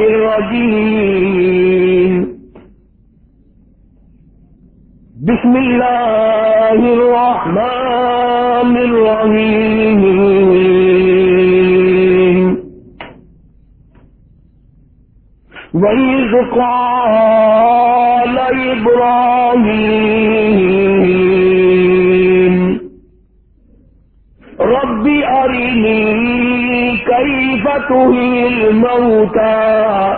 الرجيم. بسم الله الرحمن الرحيم. وإذ قال إبراهيم رب أرني كيف تهي الموتى؟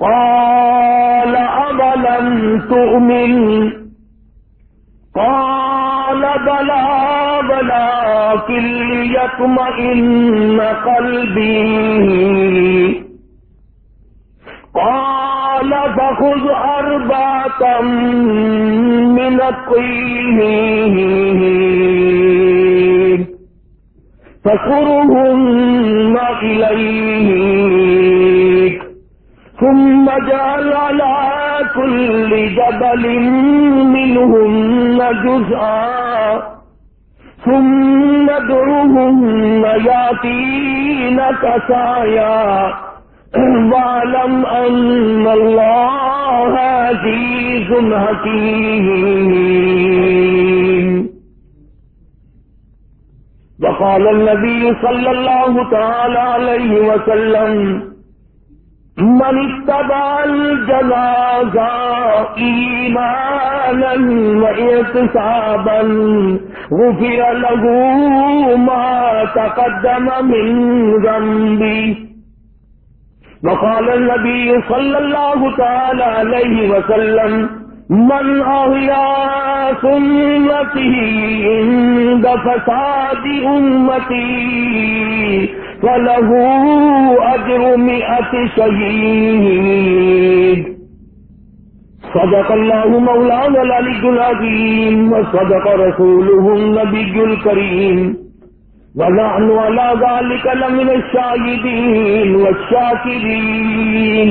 قال أبلم تؤمن؟ قال بلى ولكن ليطمئن قلبي. قال فخذ أربعة من الطين. فكرهن إليك. ثم جعل على كل جبل منهن جزءا. ثم ادعوهن ياتينك سعيا واعلم أن الله عزيز حكيم. وقال النبي صلى الله تعالى عليه وسلم، من اتبع الجنازة إيمانا واعتصابا غفر له ما تقدم من ذنبه. وقال النبي صلى الله تعالى عليه وسلم من أهيا سنته عند فساد أمتي فله أجر مئة شهيد. صدق الله مولانا العلي العظيم وصدق رسوله النبي الكريم. ونحن على ذلك لمن الشاهدين والشاكرين.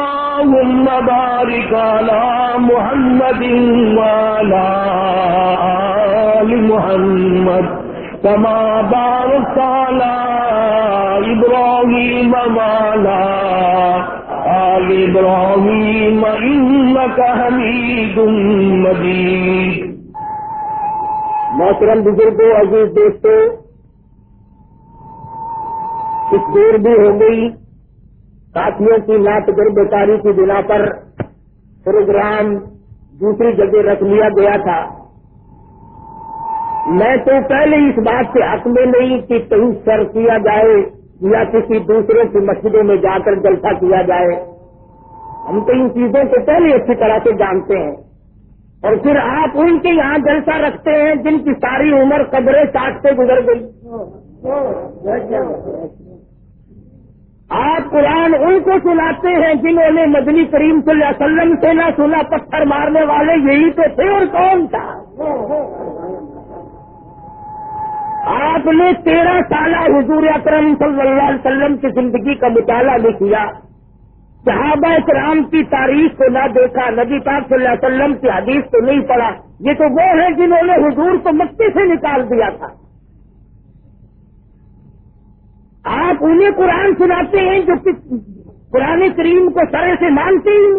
اللهم بارك على محمد وعلى آل محمد كما باركت على إبراهيم وعلى آل إبراهيم إنك حميد مجيد. محترم بزرگوں، عزیز دوستوں، کچھ دیر بھی ہو گئی۔ ساتھیوں کی نعت گربتاری کی بنا پر پروگرام دوسری جگہ رکھ لیا گیا تھا میں تو پہلے اس بات سے حق میں نہیں کہ کہیں سر کیا جائے یا کسی دوسرے کی مسجدوں میں جا کر جلسہ کیا جائے ہم تو ان چیزوں کو پہلے اچھی طرح سے جانتے ہیں اور پھر آپ ان کے یہاں جلسہ رکھتے ہیں جن کی ساری عمر قبریں چاٹتے گزر گئی آپ قرآن ان کو سناتے ہیں جنہوں نے مدنی کریم صلی اللہ علیہ وسلم سے نہ سنا، پتھر مارنے والے، یہی تو تھے اور کون تھا؟ آپ نے تیرہ سالہ حضور اکرم صلی اللہ علیہ وسلم کی زندگی کا مطالعہ بھی کیا۔ صحابہ کرام کی تاریخ کو نہ دیکھا، نبی پاک صلی اللہ علیہ وسلم کی حدیث کو نہیں پڑھا۔ یہ تو وہ ہے جنہوں نے حضور کو مکے سے نکال دیا تھا۔ آپ انہیں قرآن سناتے ہیں جو قرآن کریم کو سرے سے مانتے ہی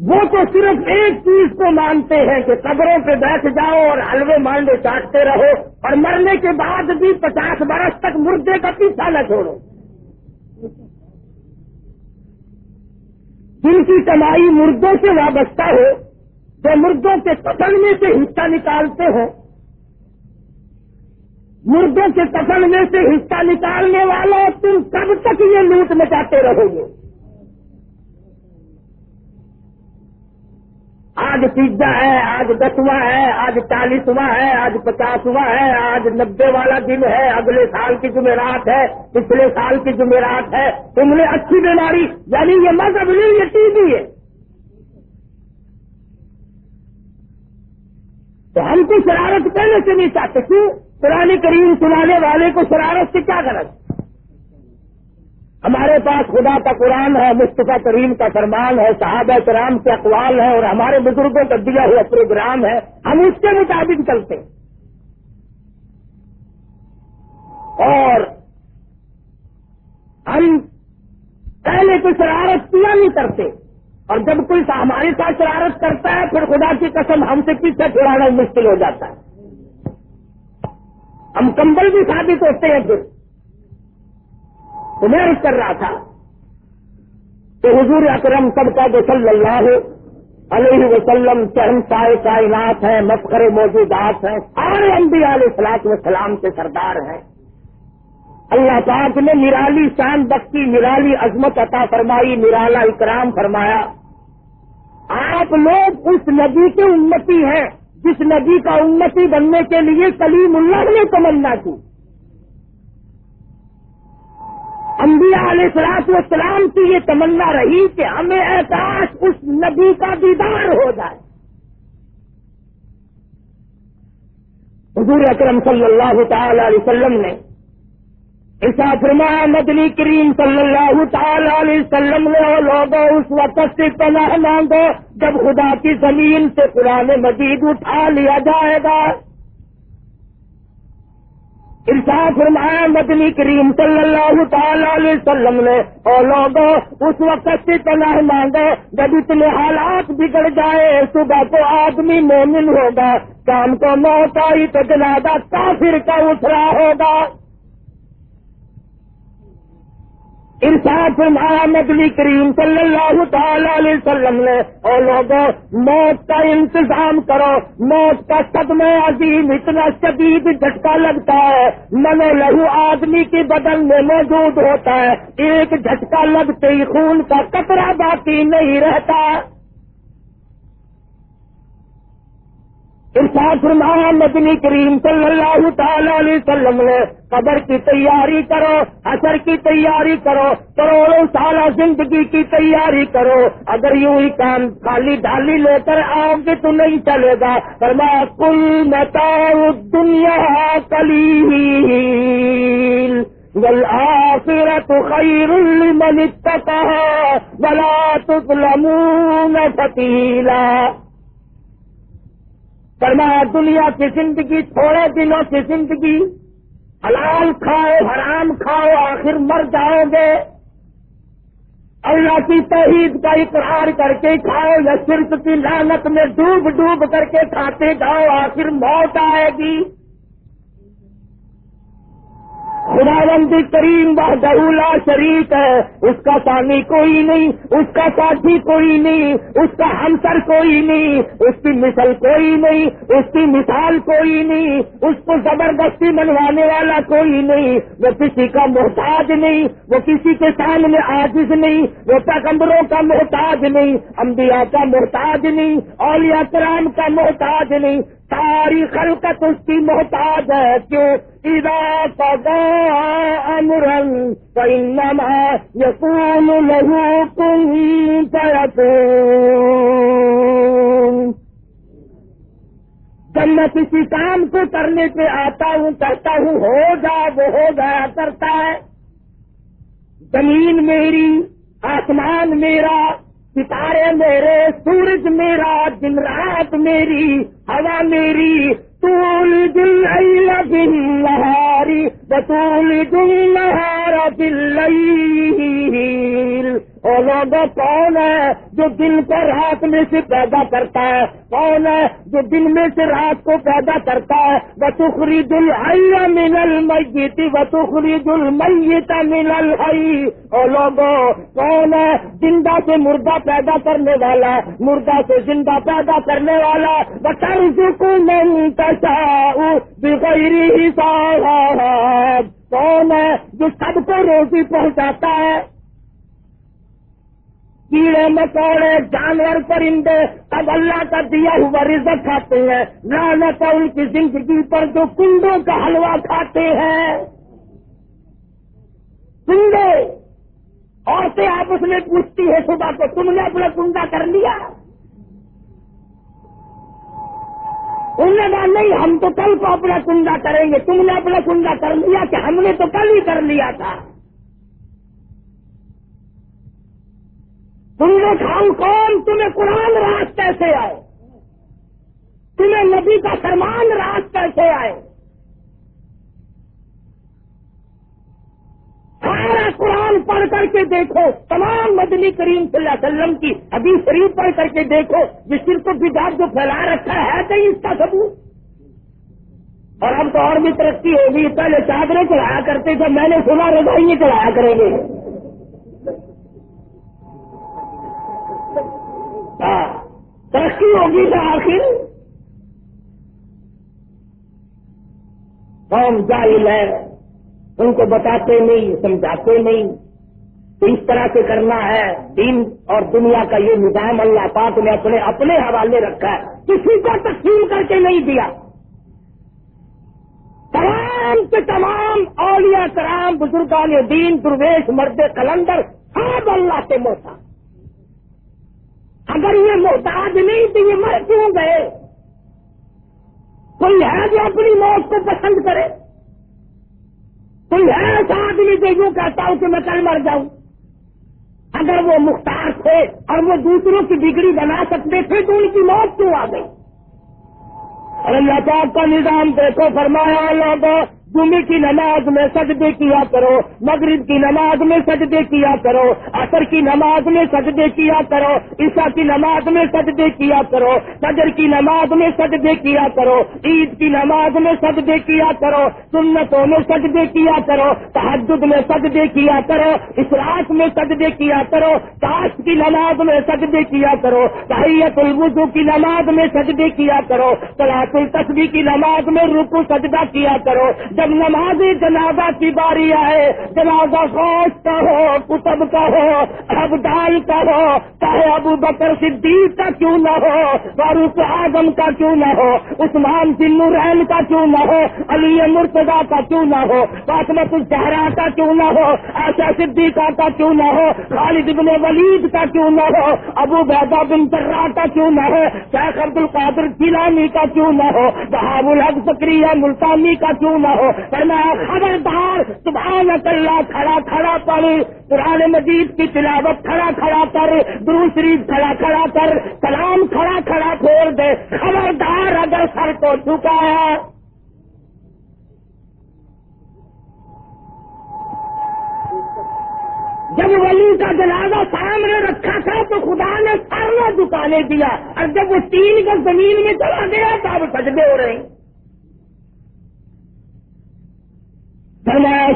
وہ تو صرف ایک چیز کو مانتے ہیں کہ قبروں پہ بیٹھ جاؤ اور حلوے مانڈے چاٹتے رہو اور مرنے کے بعد بھی پچاس برس تک مردے کا پیچھا نہ چھوڑو۔ جن کی کمائی مردوں سے وابستہ ہو، جو مردوں کے قتل میں سے حصہ نکالتے ہو مردوں کے قتل میں سے حصہ نکالنے والا تم کب تک یہ لوٹ مچاتے رہو گے؟ آج تیجا ہے، آج دسواں ہے، آج چالیسواں ہے، آج پچاسواں ہے، آج نبے والا دن ہے، اگلے سال کی جمعرات ہے، پچھلے سال کی جمعرات ہے۔ تم نے اچھی بیماری یعنی یہ مذہب نہیں، یہ ٹی وی ہے۔ تو ہم کو شرارت پہلے سے نہیں چاہتے، کیوں؟ پرانی کریم سنانے والے کو شرارت سے کیا غرض ہمارے پاس خدا کا قرآن ہے، مصطفیٰ کریم کا فرمان ہے، صحابہ کرام کے اقوال ہے اور ہمارے بزرگوں کا دیا ہوا پروگرام ہے۔ ہم اس کے مطابق چلتے اور ہم پہلے کوئی شرارت کیا نہیں کرتے۔ اور جب کوئی ہمارے ساتھ شرارت کرتا ہے، پھر خدا کی قسم ہم سے پیچھے چھڑانا مشکل ہو جاتا ہے۔ ہم کمبل بھی ثابت ہوتے ہیں پھر میں کر رہا تھا کہ حضور اکرم سب کا جو صلی اللہ علیہ وسلم چرم سائے کائنات ہیں، مفخر موجودات ہیں، سارے انبیاء علیہ السلاط وسلام کے سردار ہیں۔ اللہ پاک نے نرالی شان بخشی، نرالی عظمت عطا فرمائی، نرالا اکرام فرمایا۔ آپ لوگ اس نبی کے امتی ہیں۔ جس نبی کا امتی بننے کے لیے کلیم اللہ نے تمنا کی۔ انبیاء علیہ سلاط والسلام کی یہ تمنا رہی کہ ہمیں احساس اس نبی کا دیدار ہو جائے۔ حضور اکرم صلی اللہ تعالی علیہ وسلم نے فرمایا مدنی کریم صلی اللہ تعالی علیہ وسلم نے لوگوں اس وقت سے پناہ مانگو جب خدا کی زمین سے قرآن مجید اٹھا لیا جائے گا۔ ارشاد فرمایا مدنی کریم صلی اللہ تعالی علیہ وسلم نے اور لوگوں اس وقت سے پناہ مانگو جب اتنے حالات بگڑ جائے، صبح تو آدمی مومن ہوگا، شام کو موت آئی تو جنازہ کافر کا اٹھ رہا ہوگا۔ ارشاد فرمایا نبی کریم صلی اللہ تعالی علیہ وسلم نے اور لوگوں موت کا انتظام کرو، موت کا صدمہ عظیم، اتنا شدید جھٹکا لگتا ہے منو لہو آدمی کی بدن میں موجود ہوتا ہے، ایک جھٹکا لگتے ہی خون کا کترا باقی نہیں رہتا۔ ارشاد فرمایا مدنی کریم صلی اللہ تعالی علیہ وسلم نے قبر کی تیاری کرو، اثر کی تیاری کرو، کروڑوں سالہ زندگی کی تیاری کرو۔ اگر یوں ہی کام خالی ڈالی لے کر آؤ گے تو نہیں چلے گا۔ فرمایا کل متا دنیا کلی والآخرة خير لمن اتقى ولا تظلمون فتيلا فرمایا دنیا کی زندگی تھوڑے دنوں کی زندگی، حلال کھاؤ، حرام کھاؤ، آخر مر جاؤ گے۔ اللہ کی توحید کا اقرار کر کے کھاؤ یا صرف کی لانت میں ڈوب ڈوب کر کے کھاتے جاؤ، آخر موت آئے گی۔ خداوندی کریم بہدلا شریف ہے۔ اس کا سامی کوئی نہیں، اس کا ساتھی کوئی نہیں، اس کا ہمسر کوئی نہیں، اس کی مثل کوئی نہیں، اس کی مثال کوئی نہیں، اس کو زبردستی منوانے والا کوئی نہیں۔ وہ کسی کا محتاج نہیں، وہ کسی کے سامنے عاجز نہیں، وہ پیغمبروں کا محتاج نہیں، انبیاء کا محتاج نہیں، اولیاء کرام کا محتاج نہیں۔ ساری خلقت اس کی محتاج ہے، کیوں؟ ادا پدا امرن پینما یقون لہو کن جب میں کسی کام کو کرنے پہ آتا ہوں، کہتا ہوں، ہو جا، وہ ہو گیا کرتا ہے۔ زمین میری، آسمان میرا ستارے میرے سورج میرا، دن رات میری، ہوا میری، طول دل بالنهار بطول دل بالليل دل لوگوں کون ہے جو دن کو رات میں سے پیدا کرتا ہے؟ کون ہے جو دن میں سے رات کو پیدا کرتا ہے؟ بسخری دل من المیت بسخری دل میت من الحی اور لوگوں کون ہے زندہ سے مردہ پیدا کرنے والا؟ مردہ سے زندہ پیدا کرنے والا۔ بطر کو بغیر حساب۔ کون ہے جو سب کو روزی پہنچاتا ہے؟ کیڑے مکوڑے جانور پرندے، اب اللہ کا دیا ہوا رزق کھاتے ہیں۔ نہ ان کی زندگی پر جو کنڈوں کا حلوہ کھاتے ہیں۔ کنڈے، عورتیں آپس میں پوچھتی ہے صبح کو تم نے اپنا کنڈا کر لیا؟ انہوں نے کہا، نہیں، ہم تو کل کو اپنا کنڈا کریں گے۔ تم نے اپنا کنڈا کر لیا کہ ہم نے تو کل ہی کر لیا تھا۔ تم نے کھاؤ کون؟ تمہیں قرآن راز کیسے آئے۔ تمہیں نبی کا فرمان راز کیسے آئے۔ سارا قرآن پڑھ کر کے دیکھو، تمام مدنی کریم صلی اللہ علیہ وسلم کی ابھی شریف پڑھ کر کے دیکھو جس صرف کو جو پھیلا رکھا ہے کہیں اس کا ثبوت۔ اور اب تو اور بھی ترقی ہوگی، پہلے چادریں چلایا کرتے تھے، میں نے سنا رضائی چلایا کریں گے ہاں، ہاں۔ ترقی ہوگی تو آخر۔ قوم جاہل ہے ان کو بتاتے نہیں، سمجھاتے نہیں۔ تو اس طرح سے کرنا ہے۔ دین اور دنیا کا یہ نظام اللہ پاک نے اپنے اپنے حوالے رکھا ہے۔ کسی کو تقسیم کر کے نہیں دیا۔ تمام سے تمام اولیاء کرام، بزرگان دین، درویش، مرد کلندر سب اللہ سے موتا اگر یہ محتاج نہیں تو یہ مر کیوں گئے؟ کوئی ہے جو اپنی موت کو پسند کرے؟ کوئی ہے ایسا آدمی جو یوں کہتا ہوں کہ میں کل مر جاؤں؟ اگر وہ مختار تھے اور وہ دوسروں کی بگڑی بنا سکتے تھے تو ان کی موت کیوں آ گئی؟ اور اللہ پاک کا نظام دیکھو، فرمایا لوگوں جمعے کی نماز میں سجدے کیا کرو مغرب کی نماز میں سجدے کیا کرو اثر کی نماز میں سجدے کیا کرو عشاء کی نماز میں سجدے کیا کرو فجر کی نماز میں سجدے کیا کرو عید کی نماز میں سجدے کیا کرو سنتوں میں سجدے کیا کرو تحجد میں سجدے کیا کرو اسراف میں سجدے کیا کرو تاش کی نماز میں سجدے کیا کرو تحیت الوضو کی نماز میں سجدے کیا کرو کلاس التصوی کی نماز میں رکو سجدہ کیا کرو جب نماز جنازہ کی باری آئے جنازہ خوش کا ہو کتب کا ہو اب ڈال کا ہو چاہے ابو بکر صدیق کا کیوں نہ ہو فاروق اعظم کا کیوں نہ ہو عثمان نورین کا کیوں نہ ہو علی مرتدا کا کیوں نہ ہو فاطمت الزہرا کا کیوں نہ ہو ایسا صدیقہ کا کیوں نہ ہو خالد ابن ولید کا کیوں نہ ہو ابو بیدا بن ترا کا کیوں نہ ہو شیخ عبد القادر جیلانی کا کیوں نہ ہو بہاب الحق سکریہ ملتانی کا کیوں نہ ہو فرمایا، خبردار سبحان اللہ، کھڑا کھڑا پڑ پرانے مجید کی تلاوت کھڑا کھڑا کر دوسری کھڑا کھڑا کر سلام کھڑا کھڑا کھول دے، خبردار اگر سر تو چکا ہے جب ولی کا جنازہ سامنے رکھا تھا تو خدا نے سارا دکانے دیا اور جب وہ تین کا زمین میں چلا گیا تو اب سجدے ہو رہے ہیں۔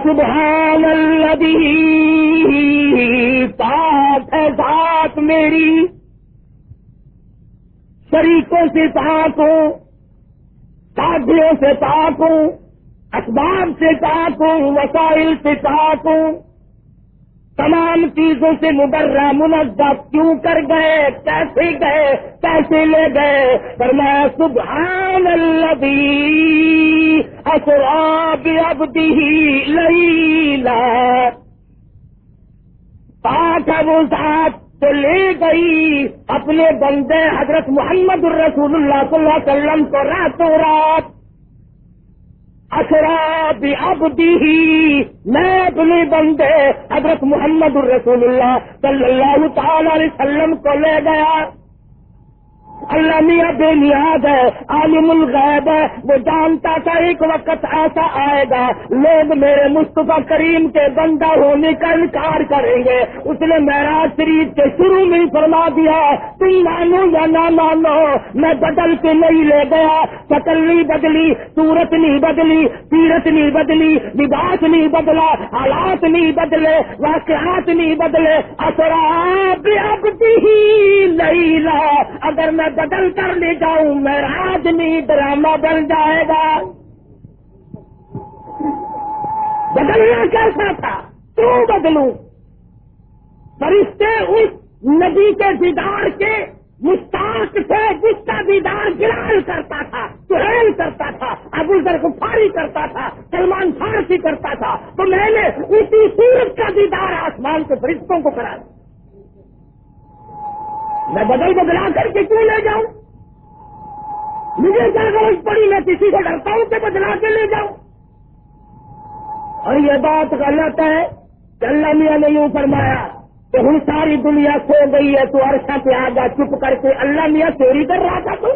سبحان الذي پاک ہے ذات میری۔ شریکوں سے پاک ہوں ساتھیوں سے پاک ہوں اسباب سے پاک ہوں، وسائل سے پاک ہوں۔ تمام چیزوں سے مبرہ منزہ کیوں کر گئے، کیسے گئے، کیسے لے گئے؟ پر میں سبحان اللہ اصراب ابدی لیلا. پاک وہ ذات تو لے گئی اپنے بندے حضرت محمد الرسول اللہ صلی اللہ علیہ وسلم کو راتوں رات. اشراب ابدی ہی میں اپنے بندے حضرت محمد الرسول اللہ صلی اللہ تعالی علیہ وسلم کو لے گیا. اللہ میاں بے نیاز ہے، عالم الغیب ہے، وہ جانتا تھا ایک وقت ایسا آئے گا۔ لوگ میرے مصطفیٰ کریم کے بندہ ہونے کا انکار کریں گے۔ اس نے معراج شریف کے شروع میں ہی فرما دیا، تم مانو یا نہ مانو، میں بدل کے نہیں لے گیا۔ شکل نہیں بدلی، صورت نہیں بدلی، سیرت نہیں بدلی، لباس نہیں بدلا، حالات نہیں بدلے، واقعات نہیں بدلے۔ اثرات ہی نہیں لا اگر میں بدل کر لے جاؤں میں نہیں ڈرامہ بن جائے گا۔ بدلنا کیسا تھا؟ کیوں بدلوں؟ فرشتے اس نبی کے دیدار کے مستاق تھے، جس کا دیدار گرال کرتا تھا، سہیل کرتا تھا، ابو ذر گفاری کرتا تھا، سلمان فارسی کرتا تھا۔ تو میں نے اسی سورج کا دیدار آسمان کے فرشتوں کو کرا دیا۔ میں بدل بدلا کر کے کیوں لے جاؤں؟ مجھے کیا غرض پڑی؟ میں کسی کو ڈرتا ہوں کہ بدلا کے لے جاؤں؟ اور یہ بات غلط ہے کہ اللہ میاں نے یوں فرمایا کہ ہوں ساری دنیا سو گئی ہے، تو عرصہ پہ آ چپ کر کے اللہ میاں چوری کر رہا تھا تو؟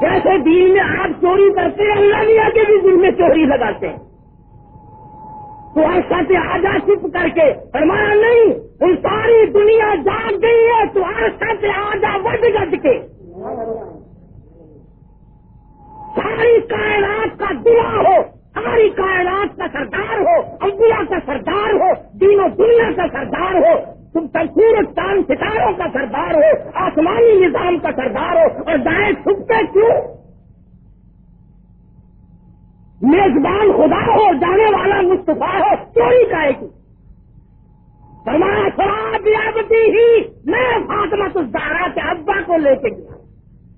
جیسے دین میں آپ چوری کرتے ہیں، اللہ میاں کے بھی دل میں چوری لگاتے ہیں۔ تو عرصہ پہ آ جا چپ کر کے فرمایا نہیں ہوں ساری دنیا جاگ گئی ہے، تو عرصہ پہ آ جا وڈ گڈ کے۔ ساری کائنات کا دعا ہو ہماری کائنات کا سردار ہو، انبیاء کا سردار ہو دینوں دنیا کا سردار ہو۔ تم تنسور چاند، ستاروں کا سردار ہو، آسمانی نظام کا سردار ہو۔ اور دائیں چھپتے کیوں؟ میزبان خدا ہو، جانے والا مستفا ہو، چوری کا ایک فرمایا شراب یابتی ہی، میں فاطمہ الزارا کے ابا کو لے کے گیا۔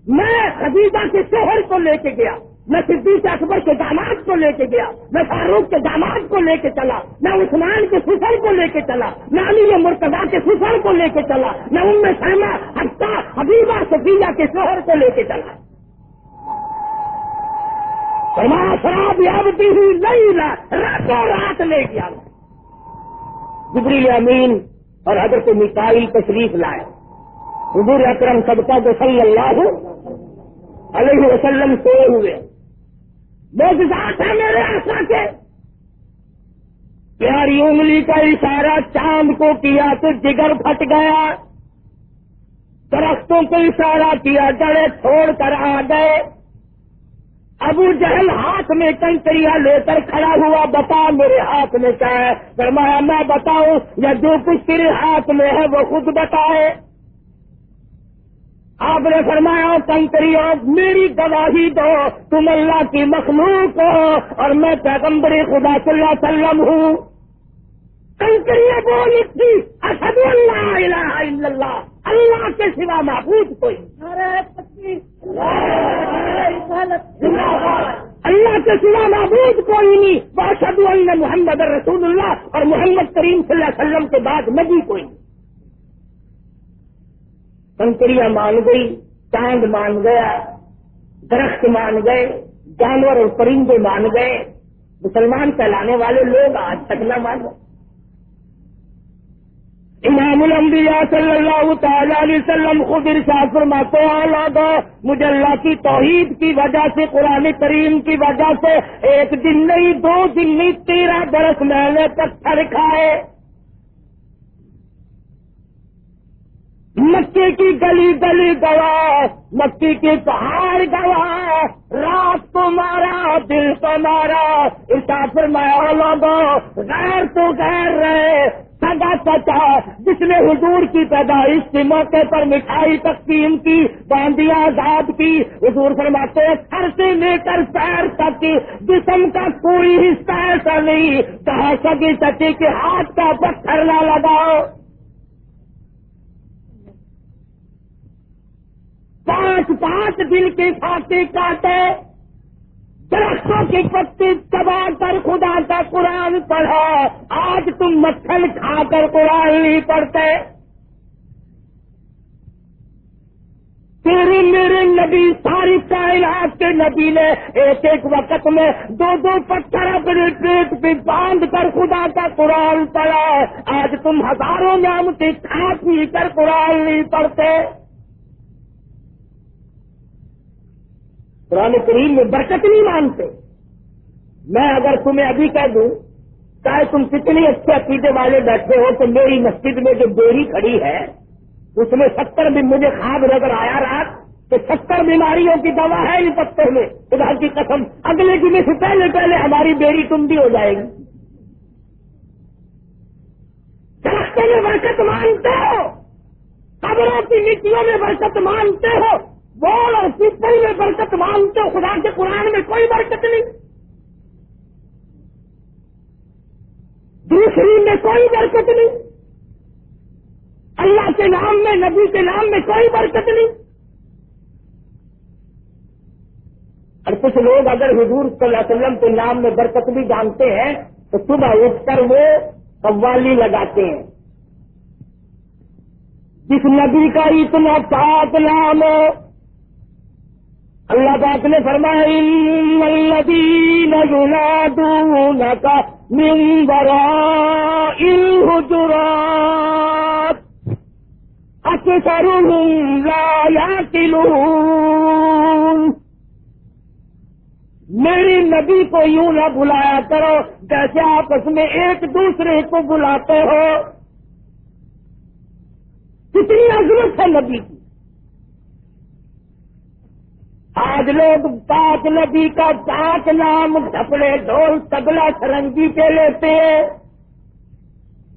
میں خدیجہ کے شوہر کو لے کے گیا۔ میں صدیق اکبر کے داماد کو لے کے گیا۔ میں فاروق کے داماد کو لے کے چلا۔ میں عثمان کے سفر کو لے کے چلا۔ میں علی مرتبہ کے سفر کو لے کے چلا۔ میں ان میں سرما ہفتہ حبیبہ، صفیہ کے شوہر کو لے کے چلا۔ شراب یابتی ہوئی نہیں راتوں رات لے گیا جبریل امین اور حضرت مکائی تشریف لائے۔ حضور اکرم سب کا صلی اللہ علیہ وسلم سوئے ہوئے۔ موجودات ہے میرے آسا کے۔ پیاری انگلی کا اشارہ چاند کو کیا تو جگر پھٹ گیا۔ درختوں کو اشارہ کیا جڑے چھوڑ کر آ گئے۔ ابو جہل ہاتھ میں کنکریا لے کر کھڑا ہوا بتا میرے ہاتھ میں کیا ہے؟ فرمایا، میں بتاؤں، یا جو کچھ تیرے ہاتھ میں ہے وہ خود بتائے۔ آپ نے فرمایا کنکری میری گواہی دو، تم اللہ کی مخلوق ہو اور میں پیغمبر خدا صلی اللہ علیہ وسلم ہوں۔ کنکری بولی تھی اسد اللہ الہ الا اللہ اللہ کے سوا معبود کوئی۔ اللہ کے سوا معبود کوئی نہیں. باشد اللہ محمد رسول اللہ اور محمد کریم صلی اللہ علیہ وسلم کے بعد نبی کوئی نہیں. کنکریاں مان گئی، چاند مان گیا، درخت مان گئے، جانور اور پرندے مان گئے، مسلمان کہلانے والے لوگ آج تک نہ مان گئے. امام الانبیاء صلی اللہ تعالی علیہ وسلم خود ارشاد فرماتے ہیں مجھے اللہ کی توحید کی وجہ سے، قرآن کریم کی وجہ سے ایک دن نہیں، دو دن نہیں، تیرہ برس میں نے پتھر کھائے۔ مکے کی گلی گلی گوا مکی کی پہاڑ گوا رات کو مارا، دل کو مارا۔ اسافر میں لوگوں غیر تو غیر رہے سگا سچا جس نے حضور کی پیدائش کے موقع پر مٹھائی تقسیم کی، باندیاں آزاد کی۔ حضور فرماتے سر سے لے کر پیر تک جسم کا کوئی حصہ ایسا نہیں۔ کہا سگی سچی کے ہاتھ کا پتھر نہ لگاؤ۔ پانچ پانچ دل کے کھاتے کاٹے۔ درختوں کی پتی چبا کر خدا کا قرآن پڑھا۔ آج تم مکھن کھا کر قرآن نہیں پڑھتے۔ تیرے میرے نبی، ساری کائنات کے نبی نے ایک ایک وقت میں دو دو پتھر اپنے پیٹ پہ باندھ کر خدا کا قرآن پڑھا۔ آج تم ہزاروں نام سے کھا پی کر قرآن نہیں پڑھتے۔ قرآن کریم میں برکت نہیں مانتے۔ میں اگر تمہیں ابھی کہہ دوں، چاہے تم کتنی اچھے عقیدے والے بیٹھے ہو، تو میری مسجد میں جو بیری کھڑی ہے، اس میں ستر بھی مجھے خواب نظر آیا رات کہ ستر بیماریوں کی دوا ہے ان پتوں میں۔ خدا کی قسم، اگلے جمعے سے پہلے پہلے ہماری بیری تم بھی ہو جائے گی۔ راستے میں برکت مانتے ہو، قبروں کی مٹیوں میں برکت مانتے ہو۔ بول اور پیپل میں برکت مانتے ہو خدا کے قرآن میں کوئی برکت نہیں۔ دوسری میں کوئی برکت نہیں۔ اللہ کے نام میں، نبی کے نام میں کوئی برکت نہیں۔ اور کچھ لوگ اگر حضور صلی اللہ علیہ وسلم کے نام میں برکت بھی جانتے ہیں، تو صبح اٹھ کر وہ قوالی لگاتے ہیں۔ جس نبی کا اتنا پاک نام ہو اللہ پاک نے فرمایا الذین ينادونك من وراء الحجرات اکثرهم لا يعقلون میری نبی کو یوں نہ بلایا کرو جیسے آپس میں ایک دوسرے کو بلاتے ہو۔ کتنی عظمت ہے نبی کی۔ آج لوگ پاک نبی کا پاک نام کپڑے ڈھول تبلا سرنگی کے لیتے ہیں۔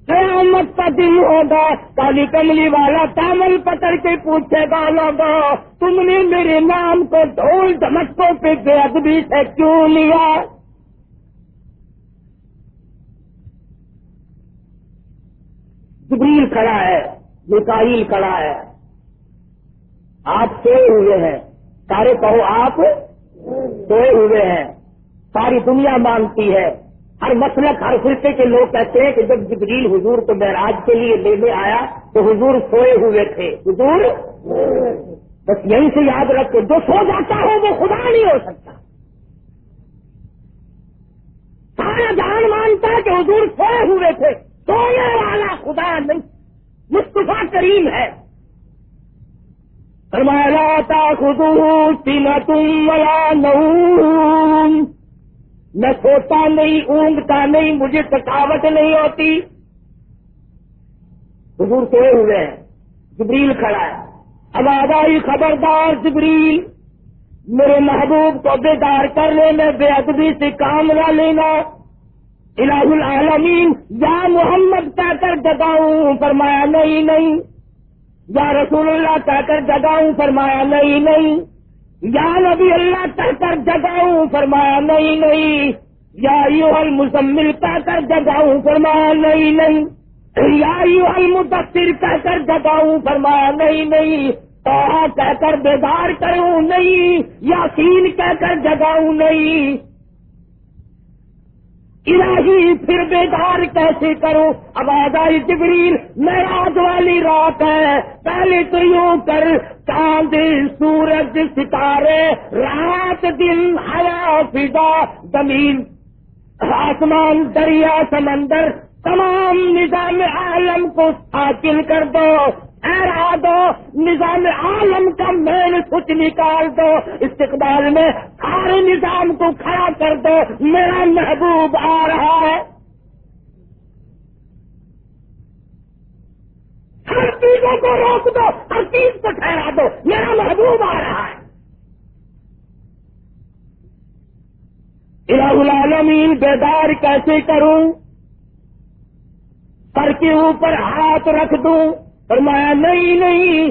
قیامت کا دن ہوگا، کالی کملی والا تامل پکڑ کے پوچھے گا لوگا تم نے میرے نام کو ڈھول دھمکوں پہ بے ادبی سے کیوں لیا؟ جبریل کھڑا ہے مکائل کھڑا ہے۔ آپ سوئے ہوئے ہیں۔ سارے کہو آپ، سوئے ہوئے ہیں۔ ساری دنیا مانتی ہے۔ ہر مسلک، ہر فرقے کے لوگ کہتے ہیں کہ جب جبریل حضور کو معراج کے لیے لینے آیا تو حضور سوئے ہوئے تھے۔ حضور؟ بس یہیں سے یاد رکھو، جو سو جاتا ہو وہ خدا نہیں ہو سکتا۔ سارا جان مانتا کہ حضور سوئے ہوئے تھے۔ سونے والا خدا نہیں، مصطفیٰ کریم ہے۔ فرمایا خود سینا تم ولا نوم۔ میں سوتا نہیں، اونگتا نہیں، مجھے تھکاوٹ نہیں ہوتی۔ حضور سوئے ہوئے ہیں، جبریل کھڑا ہے۔ اب آئی خبردار جبریل، میرے محبوب کو بیدار کر میں بے ادبی سے کام نہ لینا۔ الہ العالمین، یا محمد کہہ کر جگاؤں۔ فرمایا، نہیں نہیں۔ یا رسول اللہ کہہ کر جگاؤں، فرمایا نہیں نہیں۔ یا نبی اللہ کہہ کر جگاؤں، فرمایا نہیں نہیں۔ یا یو المزمل کہہ کر جگاؤں، فرمایا نہیں نہیں۔ یا یو المدثر کہہ کر جگاؤں، فرمایا نہیں نہیں۔ تو کہہ کر بیدار کروں، نہیں۔ یا سین کہہ کر جگاؤں، نہیں۔ الہی پھر بیدار کیسے کرو اب آئی، جبریل میں آج والی رات ہے۔ پہلے تو یوں کر، چاند، سورج، ستارے، رات، دن ہیا فضا، زمین، آسمان، دریا، سمندر، تمام نظام عالم کو حاصل کر دو۔ ٹھہرا دو، نظام عالم کا مین سوچ نکال دو، استقبال میں سارے نظام کو کھڑا کر دو، میرا محبوب آ رہا ہے۔ ہر چیزوں کو روک دو، ہر چیز کو ٹھہرا دو، میرا محبوب آ رہا ہے۔ العالمین، بیدار کیسے کروں؟ سر کے اوپر ہاتھ رکھ دوں۔ فرمایا، نہیں نہیں،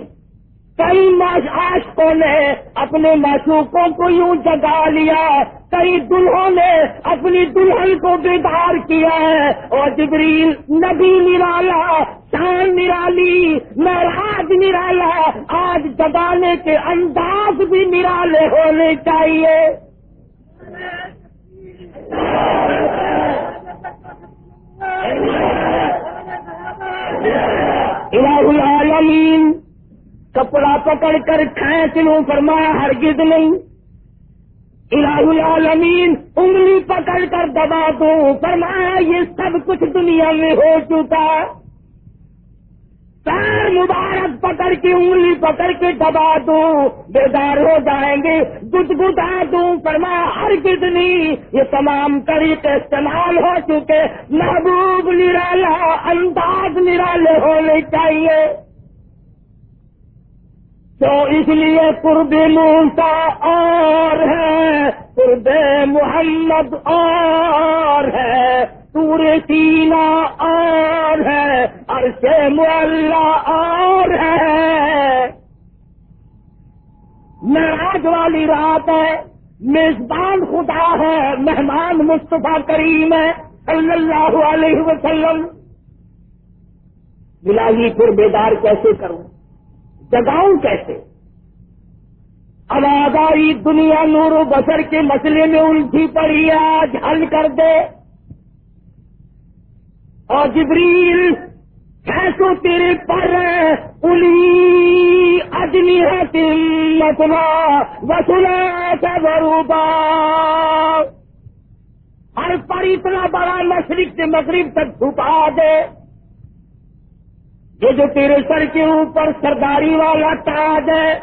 کئی آشکوں نے اپنے معشوقوں کو یوں جگا لیا کئی دلہوں نے اپنی دلہن کو بیدار کیا ہے، اور جبریل نبی نرالا، شان نرالی مہراج نرالا، آج جگانے کے انداز بھی نرالے ہونے چاہیے. الہ العالمین کپڑا پکڑ کر کھینچ لوں فرمایا ہرگز نہیں۔ الہ العالمین انگلی پکڑ کر دبا دوں۔ فرمایا، یہ سب کچھ دنیا میں ہو چکا۔ پیر مبارک پکڑ کے انگلی پکڑ کے دبا دوں، بیدار ہو جائیں گے گد گدا دوں۔ فرمایا، ہر کتنی یہ تمام طریقے استعمال ہو چکے۔ محبوب نرالا، انداز نرالے ہونے چاہیے۔ تو اس لیے قرب موسا اور ہے، قرب محمد اور ہے۔ سور سینا اور ہے عرش معلّہ اور ہے۔ معراج والی رات ہے۔ میزبان خدا ہے۔ مہمان مصطفیٰ کریم ہے۔ صلی اللہ علیہ وسلم۔ ملاحی جی، پھر بیدار کیسے کروں؟ جگاؤں کیسے؟ آواز آئی دنیا نور و بسر کے مسئلے میں الجھی پڑی، آج حل کر دے۔ اور جبریل ہے تیرے پر الی اجنی ہے تم مسنا وسلا کا بروبا ہر پر اتنا بڑا مشرق سے مغرب تک چھپا دے۔ یہ جو تیرے سر کے اوپر سرداری والا تاج ہے،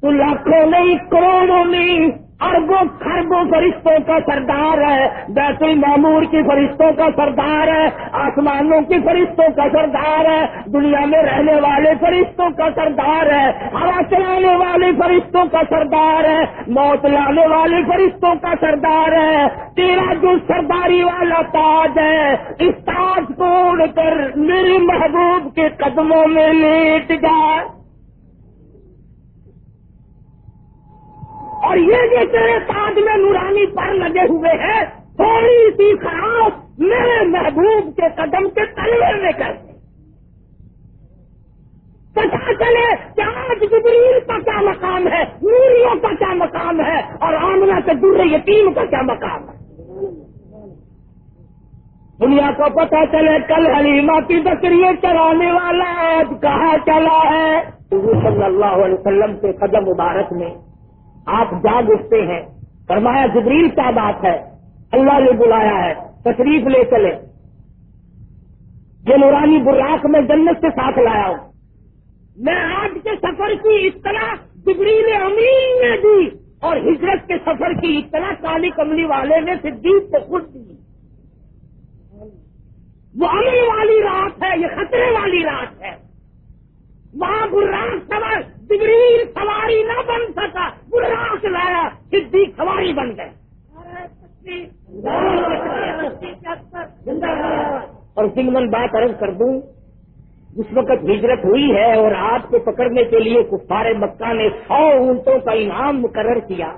تو لاکھوں نہیں، کروڑوں نہیں اربوں خربوں فرشتوں کا سردار ہے، بیت المامور کی فرشتوں کا سردار ہے، آسمانوں کی فرشتوں کا سردار ہے، دنیا میں رہنے والے فرشتوں کا سردار ہے، ہوا چلانے والے فرشتوں کا سردار ہے، موت لانے والے فرشتوں کا سردار ہے، تیرا جو سرداری والا تاج ہے، اس تاج کو اڑ کر میرے محبوب کے قدموں میں لیٹ جائے اور یہ جو تیرے تاج میں نورانی پر لگے ہوئے ہیں، تھوڑی سی خراب میرے محبوب کے قدم کے تلوے میں کرتے پتا چلے کہ آج جبریل کا کیا مقام ہے، نوریوں کا کیا مقام ہے، اور آمنا سے دور یتیم کا کیا مقام ہے۔ دنیا کو پتا چلے کل حلیمہ کی بکریے چلانے والا آج کہاں چلا ہے؟ صلی اللہ علیہ وسلم کے قدم مبارک میں آپ جاگ اٹھتے ہیں۔ فرمایا، جبریل کیا بات ہے؟ اللہ نے بلایا ہے، تشریف لے چلے۔ یہ نورانی براق میں جنت سے ساتھ لایا ہوں۔ میں آج کے سفر کی اطلاع جبریل امین نے دی اور ہجرت کے سفر کی اطلاع کالی کملی والے نے صدیق کو خود دی۔ وہ امن والی رات ہے، یہ خطرے والی رات ہے۔ وہاں براق سوار جبریل سواری نہ بن سکا براق لایا، صدیق سواری بن گئے۔ اور سنگمن بات عرض کر دوں اس وقت ہجرت ہوئی ہے اور آپ کو پکڑنے کے لیے کفار مکہ نے سو اونٹوں کا انعام مقرر کیا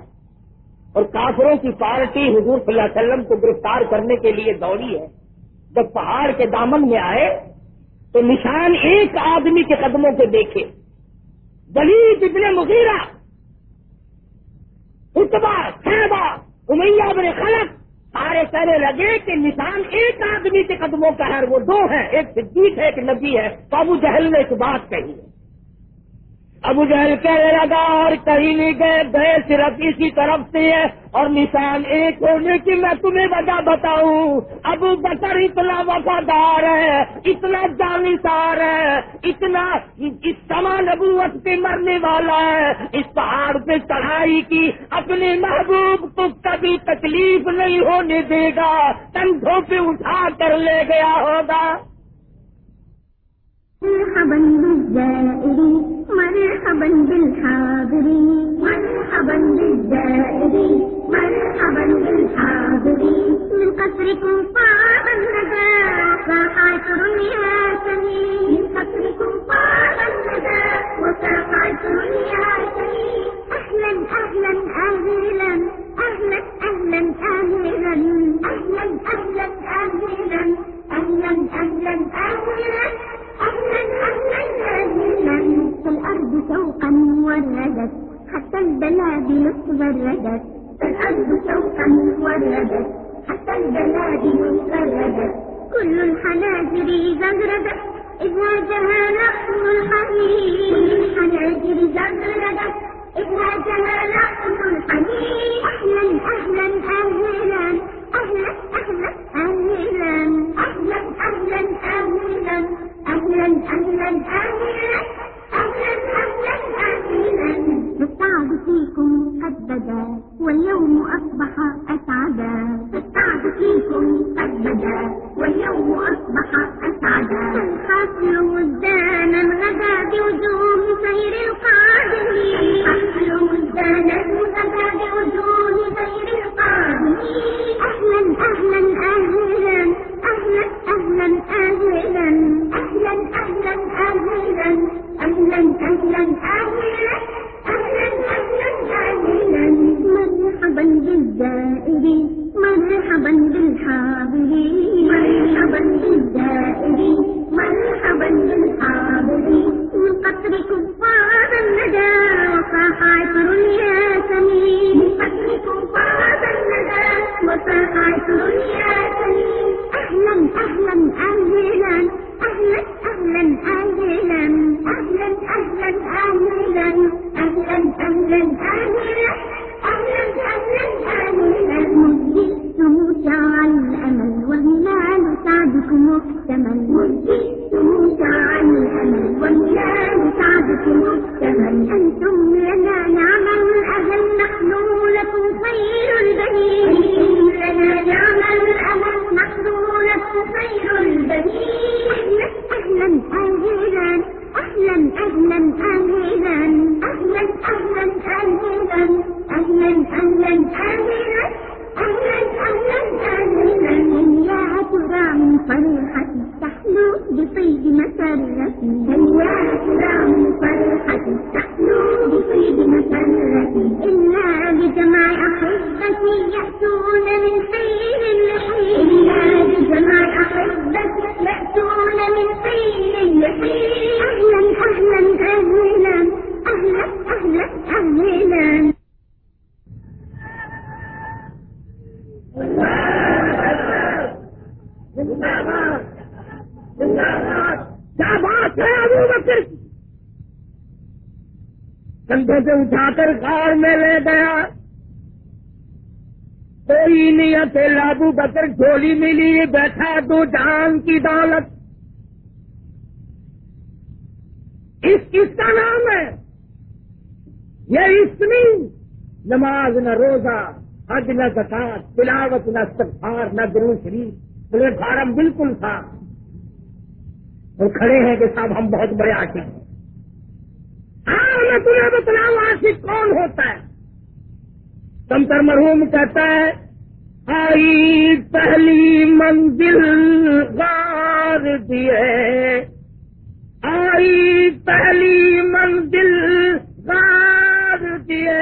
اور کافروں کی پارٹی حضور صلی اللہ علیہ وسلم کو گرفتار کرنے کے لیے دوڑی ہے، جب پہاڑ کے دامن میں آئے تو نشان ایک آدمی کے قدموں کے دیکھے۔ ولید ابن مغیرہ اتبا صحبہ امیہ ابن خلق سارے کہنے لگے کہ نشان ایک آدمی کے قدموں کا ہے وہ دو ہے ایک صدیق ہے، ایک نبی ہے ابو جہل نے ایک بات کہی ہے۔ ابو جہل کہنے لگا، اور کہیں نہیں گئے گئے صرف اسی طرف سے ہے، اور نشان ایک ہونے کی میں تمہیں وجہ بتاؤں۔ ابو بکر اتنا وفادار ہے، اتنا جانسار ہے، اتنا اس سما نبوت پہ مرنے والا ہے۔ اس پہاڑ پہ چڑھائی کی اپنے محبوب کو کبھی تکلیف نہیں ہونے دے گا کندھوں پہ اٹھا کر لے گیا ہوگا۔ مرحبا بالزائرين مرحبا بالحاضرين مرحبا بالزائرين مرحبا بالحاضرين من قصركم طاب الندى فاح عطر الياسم من قصركم طاب الندى وفاح عطر أهلا أهلا أهلا أهلا أهلا أهلا أهلا أهلا أهلا أهلا أهلا أهلا أهلا في الأرض شوقا وردت حتى البلادل تبردت الأرض شوقا وردت حتى البلادل تبردت كل الحناجر زغردت إذ هاجها نحن الحنين كل الحناجر زغردت إذ هاجها نحن الحنين أهلا أهلا أهلا أهلا أهلا أهلا أهلا أهلا أهلا أهلا أهلا أهلا أهلا أهلا أهلا بالسعد فيكم قد بدا واليوم أصبح أسعدا. بالسعد فيكم قد بدا واليوم أصبح أسعدا. الحافل وجدانا غدا بوجوه سير القادمين. الحافل وجدانا غدا بوجوه سير القادمين. أهلا أهلا أهلا. أهلا أهلا أهلا أهلا أهلا أهلا أهلا أهلا أهلا مرحبا بالزائرين مرحبا بالحاضرين مرحبا بالزائرين اس کس کا نام ہے۔ یہ اسمی نماز نہ روزہ، حج نہ زکات، تلاوت نہ استغفار، نہ درو شریف پلیٹ فارم بالکل تھا وہ کھڑے ہیں کہ صاحب ہم بہت بڑے عاشق ہیں۔ ہاں میں تمہیں بتلاؤں، عاشق کون ہوتا ہے؟ کمتر مرحوم کہتا ہے، آئی پہلی منزل غار دیے آئی پہلی منزل غار دیے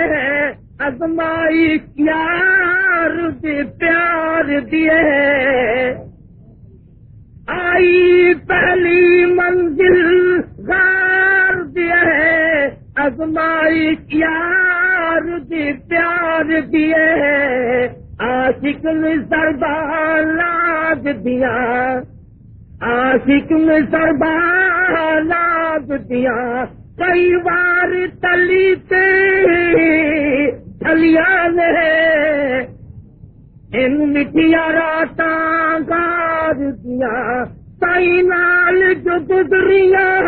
ازمائی پیار دے پیار دیے آئی پہلی منزل غار دیے ازمائی پیار دے پیار دیے عاشق نے سردار لاگ دیا، عاشق میں سربار لاگ دیا۔ کئی بار تلی تے ڈلیا نے۔ ان مٹیا رات گار دیا۔ سائی نال جو گزریا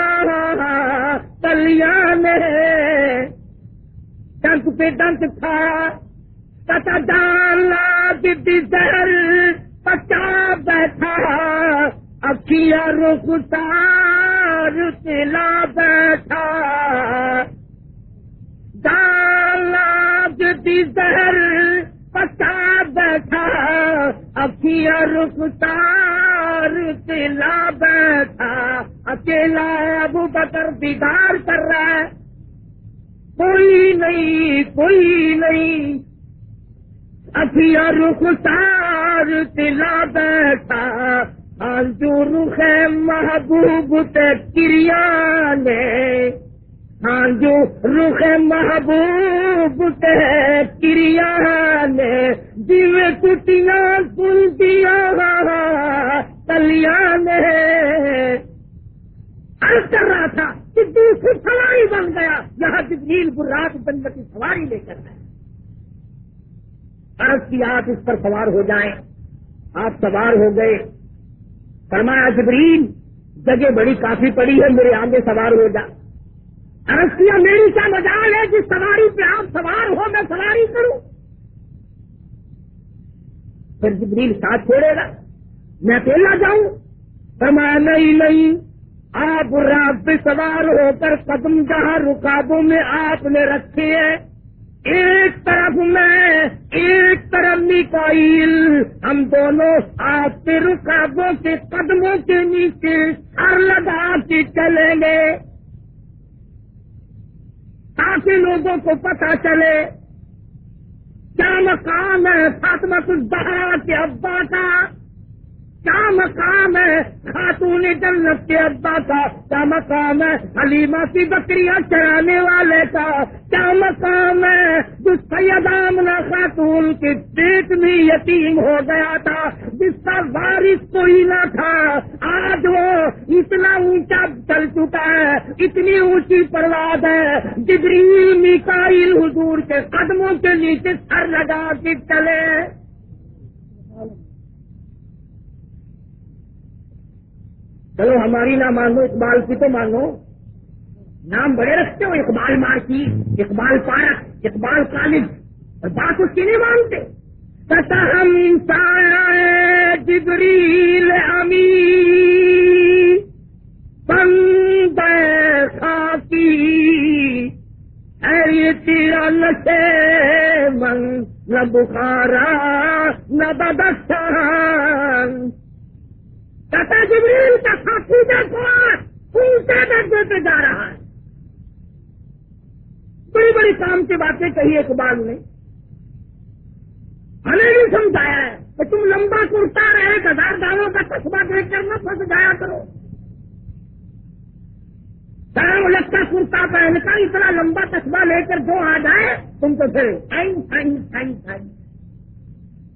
تلیا نے۔ ڈنک پہ ڈنک تھا کتا ڈالا دی زہر پچا بیٹھا۔ اکیا رخ تار تلا بیٹھا۔ ڈالا دی زہر پچا بیٹھا اکیا رخ تار تلا بیٹھا۔ اکیلا ابو بکر دیدار کر رہا ہے۔ کوئی نہیں کوئی نہیں۔ اکیا رخ تار تلا بیٹھا۔ ہاں جو رخ محبوب تے نے ہاں جو رخ محبوب تے کریا نے جیوے کٹیاں سن دیا تلیا نے۔ عرض کر رہا تھا کہ دوسری سواری بن گیا۔ یہاں جبریل برات بن کی سواری لے کر گئے عرض کی آپ اس پر سوار ہو جائیں۔ آپ سوار ہو گئے۔ فرمایا، جبریل، جگہ بڑی کافی پڑی ہے، میرے آگے سوار ہو جا۔ عرض کیا، میری کیا مجال ہے جس سواری پہ آپ سوار ہو، میں سواری کروں۔ پھر جبریل ساتھ چھوڑے گا۔ میں اکیلا جاؤں۔ فرمایا، نہیں نہیں، آپ رات پہ سوار ہو کر قدم جہاں رکابوں میں آپ نے رکھے ہیں ایک طرف میں، ایک طرف میکائیل۔ ہم دونوں آپ کے رکاووں کے قدموں کے نیچے سر لگا کے چلیں گے۔ تاکہ لوگوں کو پتا چلے کیا مقام ہے فاطمہ الزہرا کے ابا کا۔ کیا مقام ہے خاتون جنت کے ابا کا؟ کیا مقام ہے حلیمہ کی بکریاں چرانے والے کا؟ کیا مقام ہے جو سید آمنا خاتون کی پیٹ میں یتیم ہو گیا تھا؟ جس کا بارش کوئی نہ تھا۔ آج وہ اتنا اونچا چل چکا ہے، اتنی اونچی پرواز ہے۔ جبریل، میکائل حضور کے قدموں کے نیچے سر لگا کے چلے۔ چلو ہماری نہ مانو، اقبال کی تو مانو۔ نام بڑے رکھتے ہو، اقبال مارکی اقبال پارک، اقبال کالج۔ اور بات اس کی نہیں مانتے۔ ہم جبریل امی بند خاکی تیرا نشے من نہ بخارا نہ بدستان کہتا جبریل کا ساتھی دیکھو اونچے درجے پہ جا رہا ہے۔ بڑی بڑی کام کی باتیں کہی اقبال نے۔ ہمیں بھی سمجھایا ہے کہ تم لمبا کرتا رہے ہزار دانوں کا قصبہ دیکھ کر نہ پھنس جایا کرو۔ دار لگتا کرتا پہن کر اتنا لمبا قصبہ لے کر جو آ جائے، تم تو پھر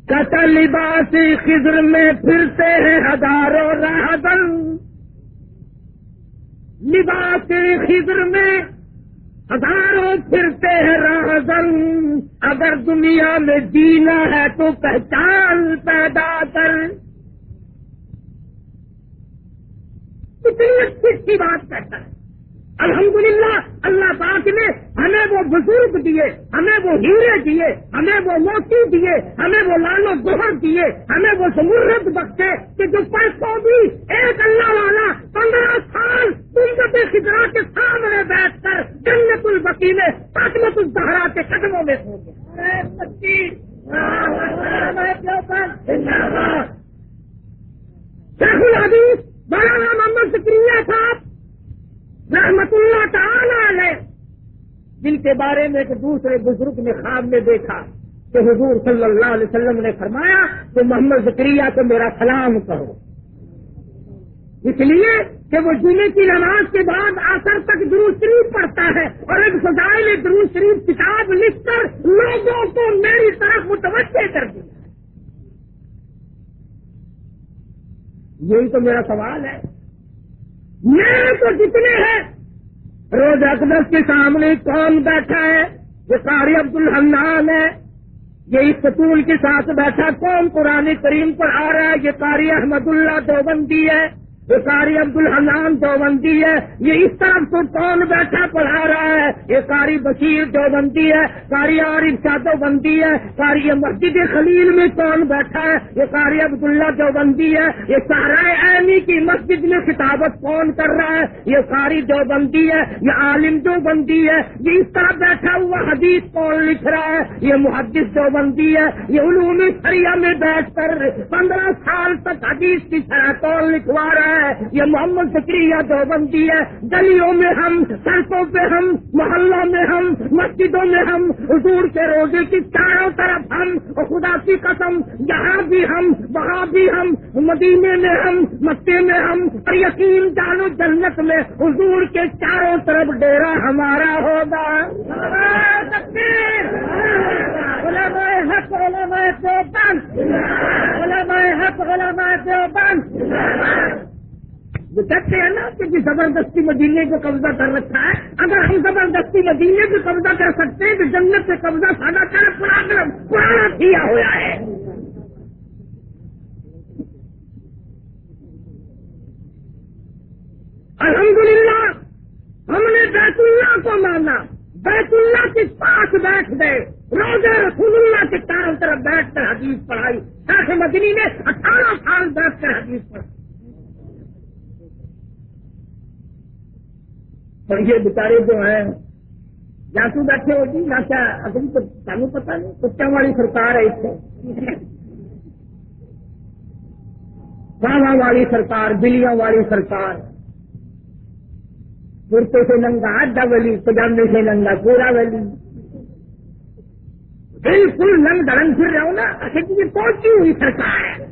کتا لباسی خضر میں پھرتے ہیں ہزاروں راہدن۔ لباسی خضر میں ہزاروں پھرتے ہیں راہدن۔ اگر دنیا میں جینا ہے تو پہچان پیدا کر۔ اتنی اچھی بات کہتا ہے۔ الحمدللہ، اللہ پاک نے ہمیں وہ بزرگ دیے، ہمیں وہ ہیرے دیے، ہمیں وہ موتی دیے، ہمیں وہ لال و دیے، ہمیں وہ سمورت بخشے کہ جو پیسوں بھی ایک اللہ والا پندرہ سال تم خدرا کے سامنے بیٹھ کر جنت البقی میں فاطمت الزہرا کے قدموں میں سو گیا۔ شیخ الحدیث مولانا محمد سکریہ صاحب رحمت اللہ تعالی علیہ۔ جن کے بارے میں ایک دوسرے بزرگ نے خواب میں دیکھا کہ حضور صلی اللہ علیہ وسلم نے فرمایا کہ محمد ذکریہ کو میرا سلام کرو۔ اس لیے کہ وہ جمعے کی نماز کے بعد آخر تک دروس شریف پڑھتا ہے اور ایک فضائل دروس شریف کتاب لکھ کر لوگوں کو میری طرف متوجہ کر دیا یہی تو میرا سوال ہے۔ میرے تو جتنے ہیں۔ روز اقدس کے سامنے کون بیٹھا ہے؟ یہ قاری عبد الحنان ہے۔ یہ اس کے ساتھ بیٹھا کون قرآن کریم پر آ رہا ہے؟ یہ قاری احمد اللہ دوبندی ہے۔ یہ قاری عبد الحنان دیوبندی ہے، یہ اس طرف تو کون بیٹھا پڑھا رہا ہے؟ یہ قاری بشیر دیوبندی ہے، قاری عارف شاہ دیوبندی ہے، قاری مسجد خلیل میں کون بیٹھا ہے؟ یہ قاری عبداللہ دیوبندی ہے، یہ سارا عینی کی مسجد میں خطابت کون کر رہا ہے؟ یہ قاری دیوبندی ہے، یہ عالم دیوبندی ہے، یہ اس طرح بیٹھا ہوا حدیث کون لکھ رہا ہے؟ یہ محدث دیوبندی ہے، یہ علوم شریعہ میں بیٹھ کر پندرہ سال تک حدیث کی طرح کون لکھوا رہا ہے؟ یہ محمد فکریہ دیوبندی ہے۔ گلیوں میں ہم، سڑکوں پہ ہم، محلوں میں ہم، مسجدوں میں ہم، حضور کے روزے کی چاروں طرف ہم خدا کی قسم، یہاں بھی ہم، وہاں بھی ہم، مدینے میں ہم، مکے میں ہم، اور یقین جانو جنت میں حضور کے چاروں طرف ڈیرا ہمارا ہوگا۔ حق، علماء دیوبند۔ علماء حق، علماء دیوبند۔ وہ کہتے ہیں نا کہ زبردستی مدینے کو قبضہ کر رکھا ہے، اگر ہم زبردستی مدینے کو قبضہ کر سکتے ہیں، تو جنت سے قبضہ سادہ کر پرانا پرانا کیا ہوا ہے؟ الحمدللہ، ہم نے بیت اللہ کو مانا۔ بیت اللہ کے پاس بیٹھ گئے۔ روزہ رسول اللہ کے چاروں طرف بیٹھ کر حدیث پڑھائی۔ ایسے مدنی نے اٹھارہ سال بیٹھ کر حدیث پڑھائی۔ اور یہ بیچارے جو ہیں، یا تو بیٹھے ہو جی یا کیا؟ ابھی تو سانو پتا نہیں کتوں والی سرکار ہے اس گاواں والی سرکار، بلیاں والی سرکار۔ کرتے سے ننگا اڈا ولی پجامے سے ننگا، پورا ولی بالکل ننگ دڑنگ پھر رہا ہوں نا اچھا پہنچی ہوئی سرکار ہے۔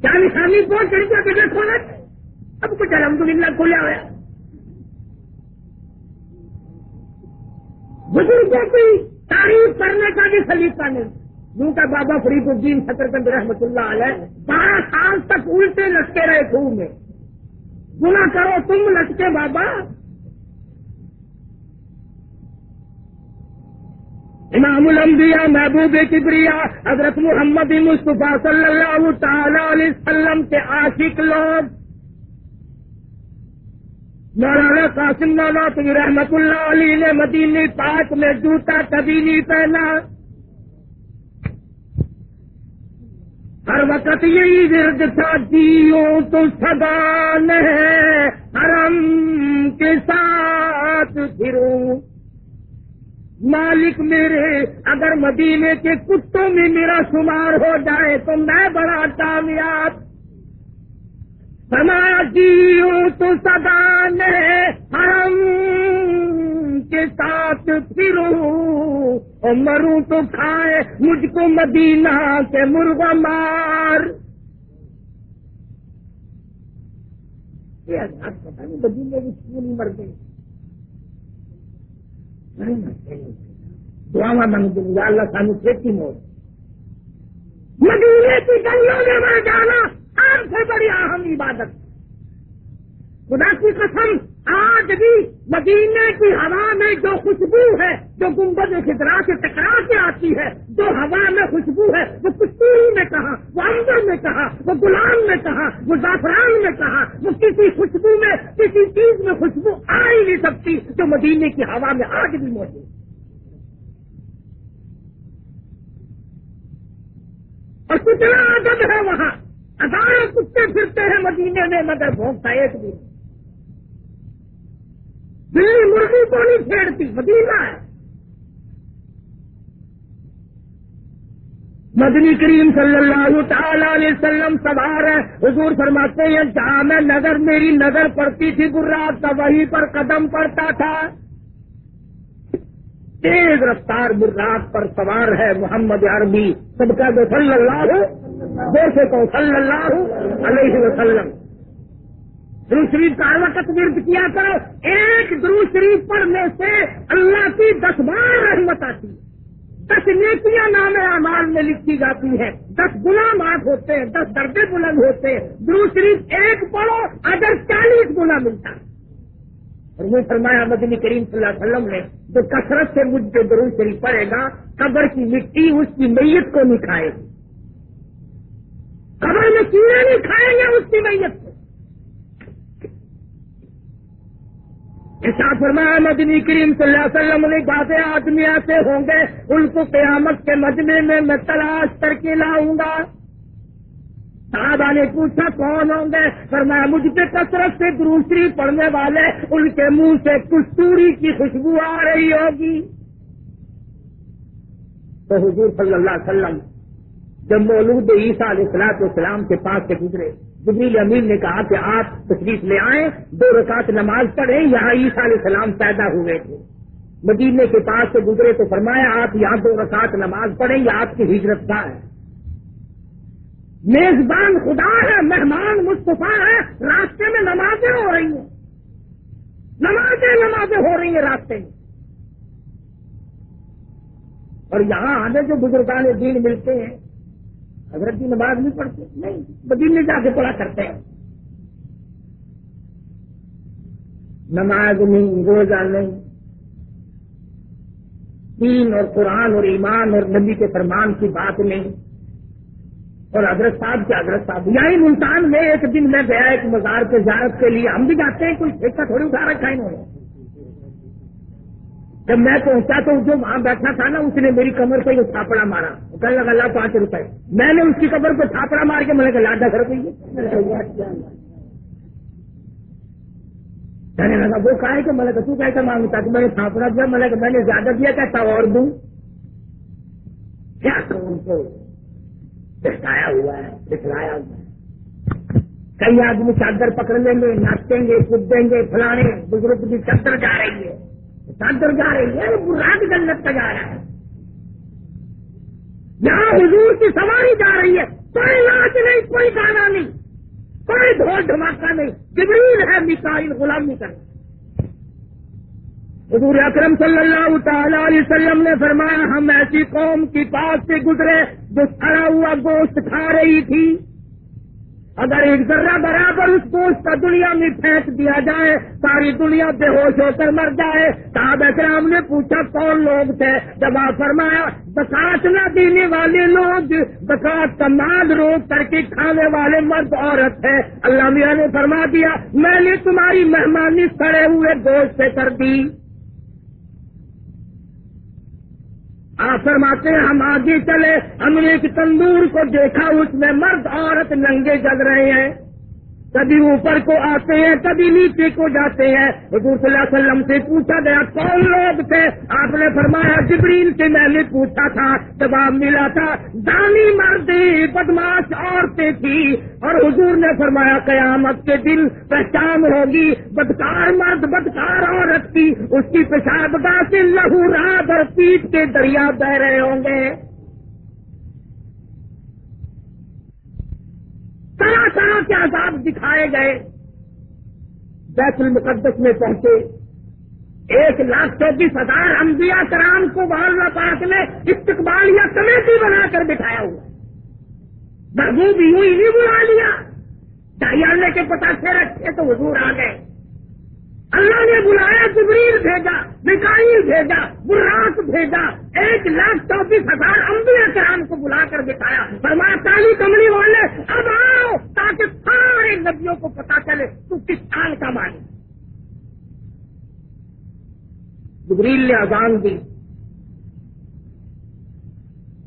کیا نشانی پہنچ رہی تھی بجٹ کھولا اب کچھ الحمد للہ کھولیا ہوا بزرگوں کی تعریف کرنے کا بھی سلیقہ نہیں۔ یوں کا بابا فرید الدین سترکند رحمت اللہ علیہ بارہ سال تک الٹے لٹکے رہے خوب میں۔ گنا کرو تم لٹکے بابا۔ امام الانبیاء، محبوب کبریا، حضرت محمد مصطفیٰ صلی اللہ تعالی علیہ وسلم کے عاشق لوگ۔ مولانا قاسم مولا رحمت اللہ علی نے مدینی پاک میں جوتا کبھی نہیں پہنا۔ ہر وقت یہی ورد تھا، جیوں تو سدان ہے حرم کے ساتھ پھروں۔ مالک میرے، اگر مدینے کے کتوں میں میرا شمار ہو جائے تو میں بڑا کامیاب سماجیوں تو سدا نے ہم کے ساتھ پھروں مروں تو کھائے مجھ کو مدینہ کے مرغا مار۔ پتا نہیں مدینے کی کیوں نہیں مر گئی دعا منگ یا اللہ سانو کھیتی موڑ مدینے کی گلیوں میں مر جانا۔ سب سے بڑی اہم عبادت۔ خدا کی قسم، آج بھی مدینے کی ہوا میں جو خوشبو ہے، جو گنبد خدرا سے ٹکرا کے آتی ہے، جو ہوا میں خوشبو ہے، وہ کشتوری میں کہا وہ اندر میں کہا وہ غلام میں کہا وہ زعفران میں کہا وہ کسی خوشبو میں، کسی چیز میں خوشبو آ ہی نہیں سکتی جو مدینے کی ہوا میں آج بھی موجود اور کتنا عدد ہے وہاں۔ ہزاروں کتے پھرتے ہیں مدینے میں، مگر بھونکتا ایک بھی دلی مرغی کو نہیں چھیڑتی، مدینہ ہے۔ مدنی کریم صلی اللہ تعالی علیہ وسلم سوار ہے حضور فرماتے ہیں، جہاں میں نظر میری نظر پڑتی تھی برات کا، وہیں پر قدم پڑتا تھا۔ تیز رفتار برات پر سوار ہے محمد عربی سب کا صلی اللہ جیسے تو صلی اللہ علیہ وسلم۔ درو شریف کا ہر وقت ورد کیا کرو، ایک درو شریف پڑھنے سے اللہ کی دس بار رحمت آتی دس نیکیاں نام اعمال میں لکھی جاتی ہے دس گنا معاف ہوتے ہیں، دس دردے بلند ہوتے ہیں۔ درو شریف ایک پڑھو، اگر چالیس گنا ملتا۔ ہے اور یہ فرمایا مدنی کریم صلی اللہ علیہ وسلم نے، جو کثرت سے مجھ پہ درو شریف پڑے گا، قبر کی مٹی اس کی میت کو نہیں کھائے گی۔ قبر میں کیڑے نہیں کھائیں گے اس کی میت کو۔ فرمایا مدنی کریم صلی اللہ علیہ وسلم نے باتیں آدمی ایسے ہوں گے، ان کو قیامت کے مجمے میں میں تلاش کر کے لاؤں گا۔ صحابہ نے پوچھا کون ہوں گے؟ فرمایا مجھ پہ کثرت سے دوسری پڑھنے والے، ان کے منہ سے کستوری کی خوشبو آ رہی ہوگی۔ تو حضور صلی اللہ علیہ وسلم جب مولود عیسیٰ علیہ السلاط اسلام کے پاس سے گزرے، جبریل امین نے کہا کہ آپ تشریف لے آئیں، دو رکعت نماز پڑھیں، یہاں عیسیٰ علیہ السلام پیدا ہوئے تھے۔ مدینے کے پاس سے گزرے تو فرمایا، آپ یہاں دو رکعت نماز پڑھیں، یہ آپ کی ہجرت کا ہے۔ میزبان خدا ہے، مہمان مصطفیٰ ہے، راستے میں نمازیں ہو رہی ہیں۔ نمازیں نمازیں ہو رہی ہیں راستے میں۔ اور یہاں آنے جو بزرگان دین ملتے ہیں حضرت کی جی نماز نہیں پڑھتے، نہیں بدینے جا کے پڑھا کرتے ہیں۔ نماز نہیں روزہ نہیں۔ دین اور قرآن اور ایمان اور نبی کے فرمان کی بات نہیں۔ اور حضرت صاحب کے حضرت صاحب یعنی یہی ملتان میں ایک دن میں گیا ایک مزار کے زیارت کے لیے، ہم بھی جاتے ہیں، کوئی ٹھیکہ تھوڑی اٹھا رکھا انہوں نے۔ جب میں پہنچا تو جو وہاں بیٹھا تھا نا اس نے میری کمر پہ تھاپڑا مارا۔ کل لگا لا پانچ روپئے میں نے اس کی کمر کو تھاپڑا مار کے، میں نے کہا لاڈا گھر کوئی کہنے لگا، وہ کہا ہے کہ، میں نے تو کہتا مانگتا کہ میں نے تھاپڑا دیا، میں نے میں نے زیادہ دیا کہتا اور دوں؟ کیا کروں کو؟ دکھایا ہوا ہے دکھلایا ہوا ہے۔ کئی آدمی چادر پکڑ لیں گے، ناچیں گے، کودیں گے، فلانے بزرگ کی چادر جا رہی ہے۔ چادر جا رہی ہے یعنی براد جنت کا جا رہا ہے۔ یہاں حضور کی سواری جا رہی ہے۔ کوئی ناچ نہیں، کوئی گانا نہیں، کوئی ڈھول دھماکہ نہیں۔ جبریل ہے میسائل غلامی کرنا حضور اکرم صلی اللہ تعالی علیہ وسلم نے فرمایا، ہم ایسی قوم کی پاس سے گزرے جو سڑا ہوا گوشت کھا رہی تھی۔ اگر ایک ذرہ برابر اس گوشت کا دنیا میں پھینک دیا جائے، ساری دنیا بے ہوش ہو کر مر جائے۔ صاحب اکرام نے پوچھا، کون لوگ تھے؟ جب آپ فرمایا بساط نہ دینے والے لوگ بساط کا مال روک کر کے کھانے والے مرد عورت ہے اللہ میاں نے فرما دیا، میں نے تمہاری مہمانی سڑے ہوئے گوشت سے کر دی۔ آپ فرماتے ہیں، ہم آگے چلے، ہم نے ایک تندور کو دیکھا، اس میں مرد، عورت ننگے جگ رہے ہیں۔ کبھی اوپر کو آتے ہیں، کبھی نیچے کو جاتے ہیں۔ حضور صلی اللہ علیہ وسلم سے پوچھا گیا، کون لوگ تھے؟ آپ نے فرمایا، جبریل سے میں نے پوچھا تھا۔ جواب ملا تھا، دانی مردی بدماش عورتیں تھی۔ اور حضور نے فرمایا، قیامت کے دن پہچان ہوگی، بدکار مرد، بدکار عورت کی۔ اس کی پیشاب گاہ سے لہو رات اور پیٹ کے دریا بہ رہے ہوں گے۔ طرح طرح کے عذاب دکھائے گئے۔ بیت المقدس میں پہنچے۔ ایک لاکھ چوبیس ہزار انبیاء کرام کو بال پاک نے استقبال یا کمیٹی بنا کر بٹھایا ہوا۔ محبوب یوں ہی بلا لیا۔ ڈائیالے کے پتا سے رکھے تو حضور آ گئے۔ اللہ نے بلایا، جبریل بھیجا مکائل بھیجا براک بھیجا، ایک لاکھ چوبیس ہزار امبیا کرام کو بلا کر بٹھایا۔ فرمایا کالی کملی والے، اب آؤ تاکہ سارے نبیوں کو پتا چلے تو کس سال کا مانی جبریل نے اذان دی۔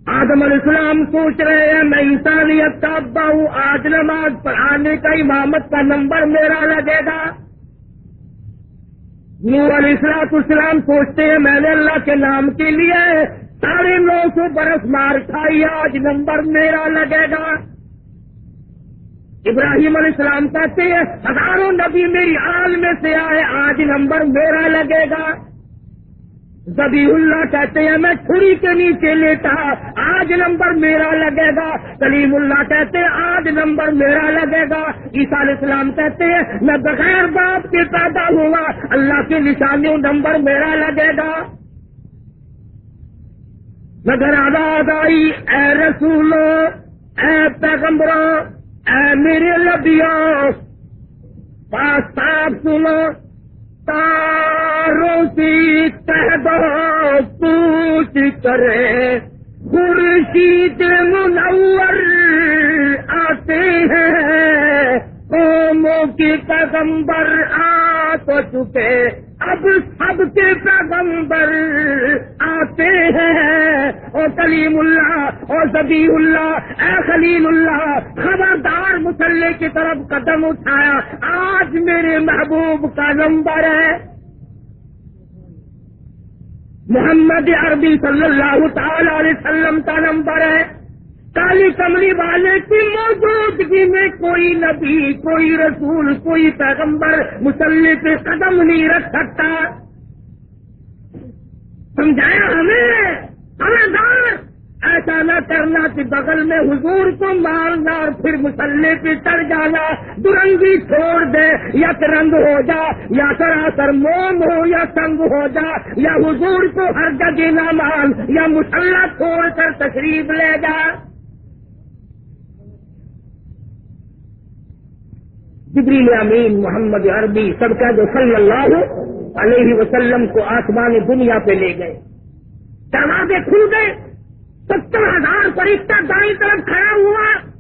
آدم علیہ السلام سوچ رہے ہیں، میں انسانیت کا ابا ہوں، آج نماز پڑھانے کا امامت کا نمبر میرا لگے گا؟ نور علیہ السلاط اسلام سوچتے ہیں، میں نے اللہ کے نام کے لیے ساڑھے نو سو برس مار کھائی آج نمبر میرا لگے گا۔ ابراہیم علیہ السلام کہتے ہیں، ہزاروں نبی میری آل میں سے آئے، آج نمبر میرا لگے گا۔ زبی اللہ کہتے ہیں، میں چھری کے نیچے لیتا آج نمبر میرا لگے گا۔ کلیم اللہ کہتے ہیں، آج نمبر میرا لگے گا۔ عیسیٰ علیہ السلام کہتے ہیں، میں بغیر باپ کے پیدا ہوا اللہ کی نشانیوں نمبر میرا لگے گا۔ مگر آزاد آئی، اے رسول، اے پیغمبر اے میرے لبیا پاس صاف سنو۔ تاروں کی پوچھ کرے خورشید منور آتے ہیں۔ قوموں کی پیغمبر آ تو چکے۔ اب سب کے پیغمبر آتے ہیں۔ اور کلیم اللہ اور زبی اللہ، اے خلیل اللہ، خبردار مسلح کی طرف قدم اٹھایا۔ آج میرے محبوب کا نمبر ہے۔ محمد عربی صلی اللہ تعالی علیہ وسلم کا نمبر ہے۔ کالی کمری والے کی موجودگی میں کوئی نبی، کوئی رسول، کوئی پیغمبر مسلح پہ قدم نہیں رکھ سکتا۔ سمجھایا ہمیں؟ ہمیں دار ایسا نہ کرنا کہ بغل میں حضور کو مارنا اور پھر مسلح پہ چڑھ جانا درنگی چھوڑ دے یا رنگ ہو جا، یا سراسر موم ہو یا سنگ ہو جا، یا حضور کو ہر جگہ نہ مان یا مسلح چھوڑ کر تشریف لے جا۔ جبریل امین محمد عربی سب کا جو صلی اللہ علیہ وسلم کو آسمان دنیا پہ لے گئے۔ دروازے کھل گئے۔ ستر ہزار فرشتہ دائیں طرف کھڑا ہوا۔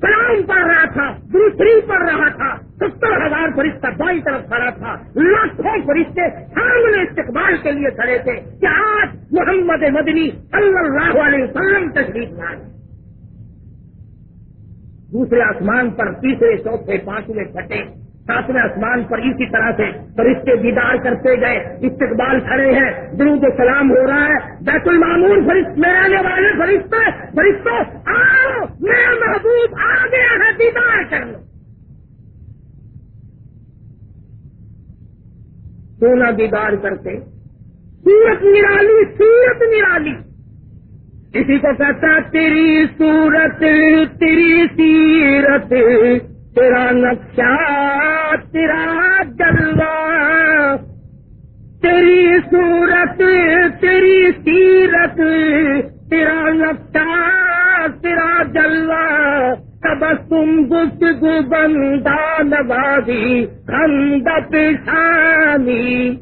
سلام پڑھ رہا تھا دوسری پڑھ رہا تھا۔ ستر ہزار فرشتہ بائیں طرف کھڑا تھا۔ لاکھوں فرشتے سامنے استقبال کے لیے کھڑے تھے کہ آج محمد مدنی صلی اللہ علیہ وسلم تشریف لائے۔ دوسرے آسمان پر تیسرے چوتھے پانچویں چھٹے، ساتویں آسمان پر اسی طرح سے فرشتے دیدار کرتے گئے، استقبال کھڑے ہیں، درود و سلام ہو رہا ہے، بیت المامون فرشت میں آنے والے فرشتے فرشتوں آؤ، میرا محبوب آ گیا ہے دیدار کر لو۔ سونا دیدار کرتے؟ سورت نرالی سورت نرالی۔ کسی کو کہتا تیری صورت، تیری سیرت، تیرا نقشہ، تیرا جلوہ۔ تیری صورت، تیری سیرت، تیرا نقشہ، تیرا جلوہ۔ تب تم گفتگو، بندہ، نوازی خند پیشانی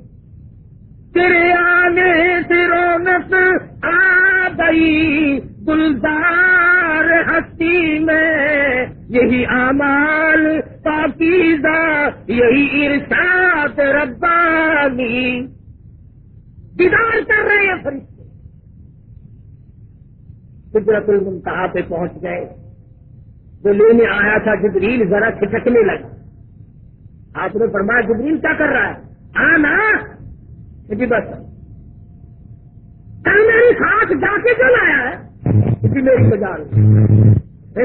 تیرے آنے گئی گلزار ہستی میں یہی امال پاکیزہ، یہی ارشاد ربانی۔ دیدار کر رہے ہیں فرشتے۔ قدرت المنتہا پہ پہنچ گئے۔ جو لینے آیا تھا جبریل، ذرا کھٹکنے لگا۔ آپ نے فرمایا، جبریل کیا کر رہا ہے؟ آنا! جی بس۔ میری ساتھ جا کے چل آیا ہے؟ کسی میری بجار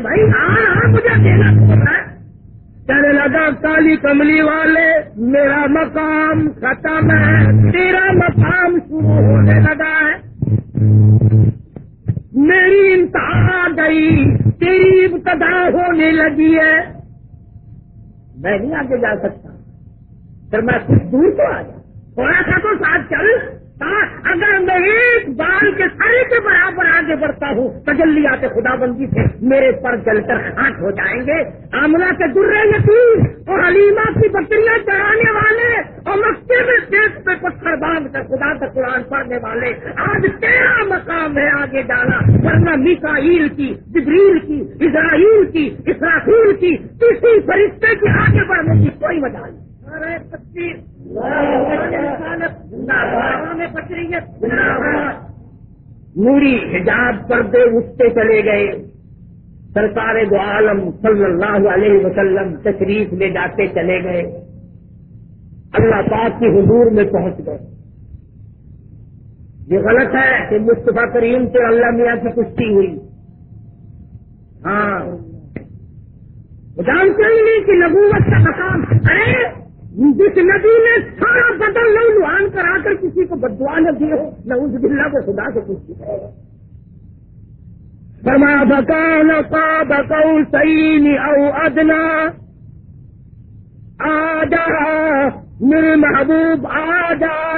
بھائی ہاں ہاں مجھے دینا ہے کہنے لگا، کالی کملی والے، میرا مقام ختم ہے، تیرا مقام شروع ہونے لگا ہے۔ میری انتہا گئی، تیری ابتدا ہونے لگی ہے۔ میں نہیں آگے جا سکتا۔ پھر میں کچھ دور تو آ جاؤں۔ تھوڑا سا تو ساتھ چل۔ اگر میں ایک بال کے سارے کے برابر آگے بڑھتا ہوں، تجلیات خدا بندی سے میرے پر جل کر خاک ہو جائیں گے۔ آمنا کے درے یتیم اور حلیمہ کی بکریاں چڑھانے والے اور مکے میں دیش پہ پتھر باندھ کر خدا کا قرآن پڑھنے والے۔ آج تیرا مقام ہے آگے جانا؟ ورنہ میکائیل کی، جبریل کی، اسرائیل کی، اسرافیل کی، کسی فرشتے کی آگے بڑھنے کی کوئی وجہ نہیں۔ نوری حجاب پردے اٹھتے چلے گئے۔ سرکار دو عالم صلی اللہ علیہ وسلم تشریف لے جاتے چلے گئے۔ اللہ پاک کی حضور میں پہنچ گئے۔ یہ غلط ہے کہ مصطفیٰ کریم سے اللہ میاں کی کشتی ہوئی۔ ہاں۔ جانتے ہی نہیں کہ نبوت کا مقام ارے جس ندی نے سارا بدل لو لوہان کرا کر کسی کو بدوا نہ دیے ہو نہ اس بلا کو خدا سے کچھ فرما بکان کا بکو سعین او ادنا آ جا میرے محبوب آ جا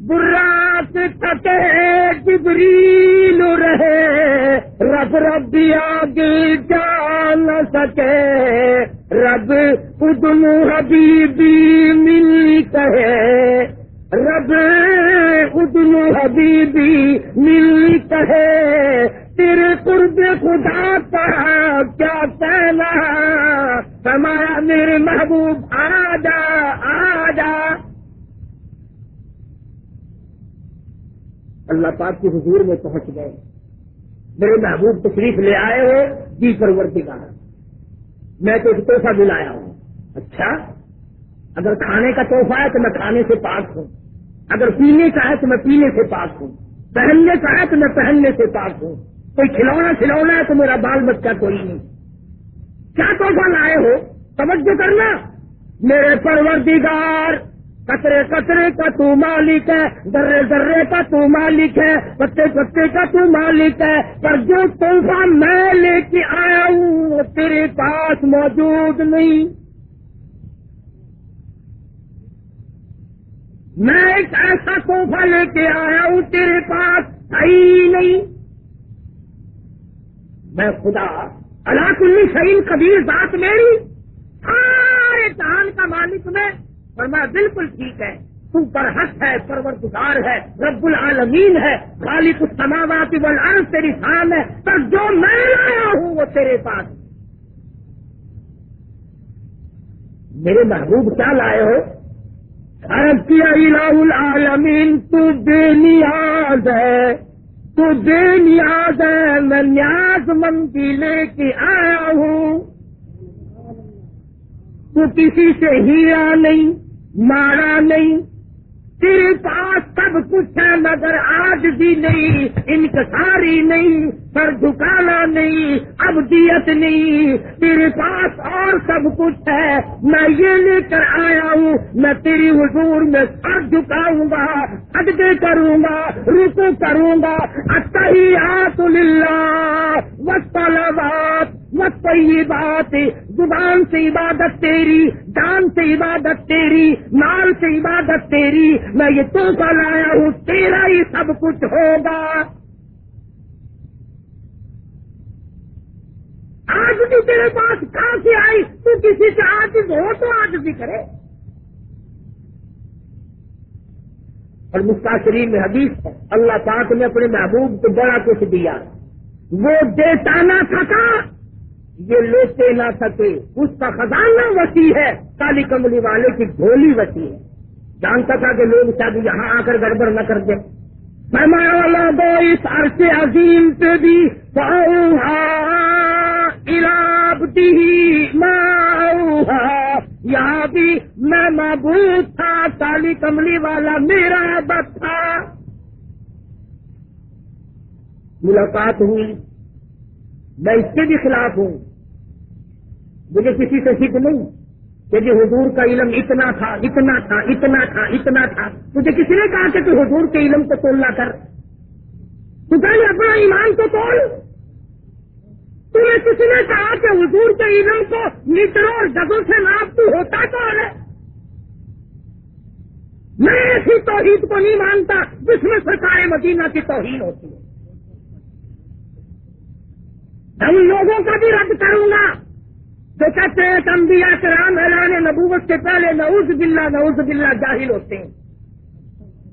برات تھکے جبریل رہے۔ رب رب آگے جا نہ سکے۔ رب ادن حبیبی مل کہے رب ادن حبیبی مل کہے تیرے قرب خدا کا کیا کہنا ہمارا میرے محبوب آ جا آ جا اللہ پاک کی حضور میں پہنچ گئے۔ میرے محبوب تشریف لے آئے ہو جی پرورتی کا میں تو ایک تحفہ دلایا ہوں۔ اچھا؟ اگر کھانے کا تحفہ ہے تو میں کھانے سے پاک ہوں۔ اگر پینے کا ہے تو میں پینے سے پاک ہوں۔ پہننے کا ہے تو میں پہننے سے پاک ہوں۔ کوئی کھلونا کھلونا ہے تو میرا بال بچہ کوئی نہیں۔ کیا تحفہ لائے ہو؟ توجہ کرنا۔ میرے پروردگار کترے کترے کا تو مالک ہے، درے درے کا تو مالک ہے، پتے پتے کا تو مالک ہے، پر جو تحفہ میں لے کے آیا ہوں، وہ تیرے پاس موجود نہیں۔ میں ایک ایسا تحفہ لے کے آیا ہوں، تیرے پاس ہی نہیں۔ میں خدا، اللہ کلی شہین کبیر ذات میری، سارے جہان کا مالک میں اور میں بالکل ٹھیک ہے۔ تو پر ہے پرورتگار ہے، رب العالمین ہے، خالق السماوات والارض، تیری شان ہے۔ پر جو میں لایا ہوں، وہ تیرے پاس میرے محبوب، کیا لائے ہو؟ عرب کیا، الہ العالمین، تو بے نیاز ہے۔ تو بے نیاز ہے، میں نیاز مندی لے کے آیا ہوں۔ تو کسی سے ہیرا نہیں۔ مارا نہیں۔ تیرے پاس سب کچھ ہے مگر آج بھی نہیں۔ انکساری نہیں سر جھکانا نہیں اب دیت نہیں۔ تیرے پاس اور سب کچھ ہے۔ میں یہ لے کر آیا ہوں، میں تیری حضور میں سر جھکاؤں گا، سجدے کروں گا، رکو کروں گا۔ اتحیات للہ وسلامات وقت یہ بات، زبان سے عبادت تیری، جان سے عبادت تیری مال سے عبادت تیری، میں یہ تو لایا ہوں، تیرا ہی سب کچھ ہوگا۔ آج بھی تیرے پاس کہاں سے آئی؟ تو کسی سے آج ہو تو آج بھی کرے۔ اور مستاشرین میں حدیث ہے، اللہ پاک نے اپنے محبوب کو بڑا کچھ دیا۔ وہ دیتا نہ تھکا یہ لیتے نہ سکے۔ اس کا خزانہ وسیع ہے۔ کالی کملی والے کی گولی وسیع ہے۔ جانتا تھا کہ لوگ شاید یہاں آ کر گڑبڑ نہ کر دیں۔ میں والا دو اس عرصے عظیم پہ بھی یہاں بھی میں معبود تھا، کالی کملی والا میرا بت تھا۔ ملاقات ہوئی۔ میں اس کے بھی خلاف ہوں۔ مجھے کسی سے سکھ نہیں کہ جی حضور کا علم اتنا تھا اتنا تھا اتنا تھا اتنا تھا۔ تجھے کسی نے کہا کہ تو حضور کے علم کو تولنا کر۔ تو پہلے اپنا ایمان کو تول۔ تمہیں کسی نے کہا کہ حضور کے علم کو میٹروں اور جگہوں سے ناپ تو ہوتا کون ہے؟ میں ایسی توحید کو نہیں مانتا جس میں سرکار مدینہ کی توہین ہوتی ہے۔ میں ان لوگوں کا بھی رد کروں گا۔ جو کہتے ہیں کہ انبیاء کرام اعلان نبوت سے پہلے نعوذ باللہ نعوذ باللہ جاہل ہوتے ہیں۔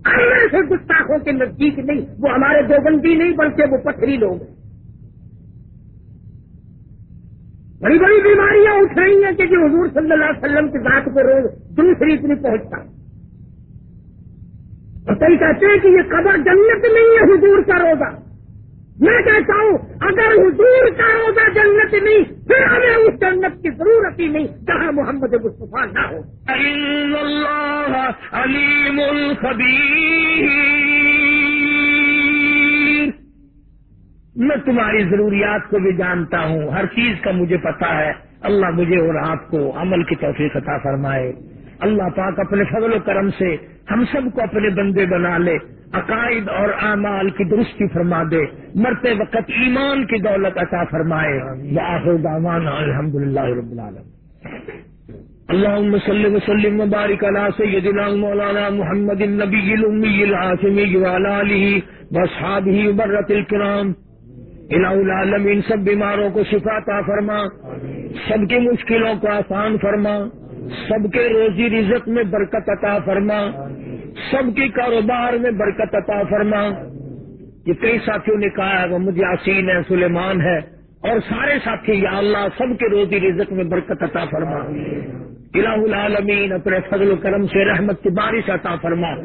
ایسے گستاخوں کے نزدیک نہیں، وہ ہمارے دوبندی نہیں، بلکہ وہ پتھری لوگ ہیں۔ بڑی بڑی بیماریاں اٹھ رہی ہیں کہ جو حضور صلی اللہ علیہ وسلم کی ذات پہ روز دوسری اتنی پہنچتا۔ اور کئی کہتے ہیں کہ یہ قبر جنت نہیں ہے، حضور کا روزہ۔ میں کہتا ہوں اگر حضور کا روزہ جنت نہیں پھر ہمیں اس جنت کی ضرورت ہی نہیں جہاں محمد مصطفیٰ نہ ہو۔ علیم میں تمہاری ضروریات کو بھی جانتا ہوں ہر چیز کا مجھے پتا ہے۔ اللہ مجھے اور آپ کو عمل کی توفیق عطا فرمائے۔ اللہ پاک اپنے فضل و کرم سے ہم سب کو اپنے بندے بنا لے، عقائد اور اعمال کی درستی فرما دے، مرتے وقت ایمان کی دولت عطا فرمائے۔ الحمد للہ رب العالم اللهم صل وسلم وبارك على سيدنا مولانا محمد النبي الأمي العاصمي وعلى آله وأصحابه وبرة الكرام الہ العالمین سب بیماروں کو شفا عطا فرما، سب کی مشکلوں کو آسان فرما۔ سب کے روزی رزق میں برکت عطا فرما، سب کے کاروبار میں برکت عطا فرما۔ یہ کئی ساتھیوں نے کہا ہے محمد یاسین ہے سلیمان ہے، اور سارے ساتھی، یا اللہ، سب کے روزی رزق میں برکت عطا فرما۔ الہ العالمین، اپنے فضل و کرم سے رحمت کی بارش عطا فرما۔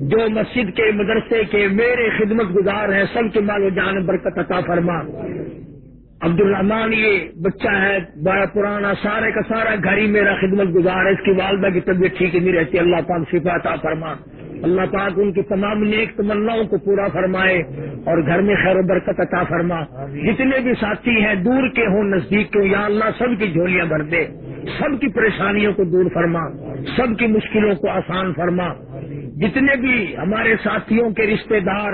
جو مسجد کے، مدرسے کے، میرے خدمت گزار ہیں، سب کے مال و جان برکت عطا فرما۔ عبد الرحمان یہ بچہ ہے بڑا پرانا سارے کا سارا گھر ہی میرا خدمت گزار ہے۔ اس کی والدہ کی طبیعت ٹھیک نہیں رہتی۔ اللہ پاک شفا عطا فرما۔ اللہ پاک ان کی تمام نیک تمناؤں کو پورا فرمائے اور گھر میں خیر و برکت عطا فرما۔ جتنے بھی ساتھی ہیں دور کے ہوں نزدیک کے ہوں یا اللہ سب کی جھولیاں بھر دے۔ سب کی پریشانیوں کو دور فرما۔ سب کی مشکلوں کو آسان فرما۔ جتنے بھی ہمارے ساتھیوں کے رشتہ دار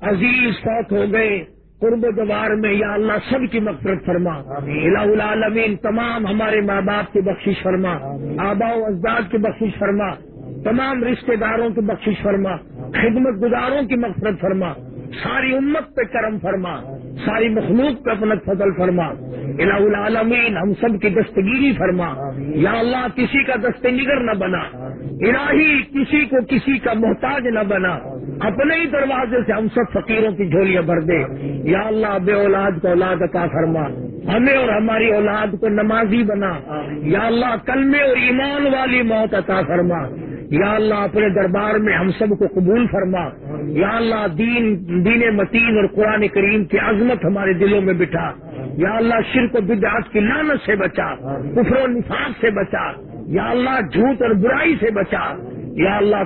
عزیز فوت ہو گئے قرب و دوار میں یا اللہ سب کی مقصد فرما۔ الہ العالمین تمام ہمارے ماں باپ کی بخشش فرما۔ آبا و اجداد کی بخشش فرما۔ تمام رشتہ داروں کی بخشش فرما۔ خدمت گزاروں کی مقصد فرما۔ ساری امت پہ کرم فرما، ساری مخلوق پہ اپنا فضل فرما۔ الہ العالمین، ہم سب کی دستگیری فرما۔ یا اللہ، کسی کا دست نگر نہ بنا۔ الہی، کسی کو کسی کا محتاج نہ بنا۔ اپنے ہی دروازے سے ہم سب فقیروں کی جھولیاں بھر دے۔ یا اللہ، بے اولاد کو اولاد عطا فرما۔ ہمیں اور ہماری اولاد کو نمازی بنا۔ یا اللہ، کلمے اور ایمان والی موت عطا فرما۔ یا اللہ اپنے دربار میں ہم سب کو قبول فرما۔ یا اللہ دین دین متین اور قرآن کریم کی عظمت ہمارے دلوں میں بٹھا۔ یا اللہ شرک و بدعات کی لانت سے بچا۔ کفر و نفاق سے بچا۔ یا اللہ جھوٹ اور برائی سے بچا۔ یا اللہ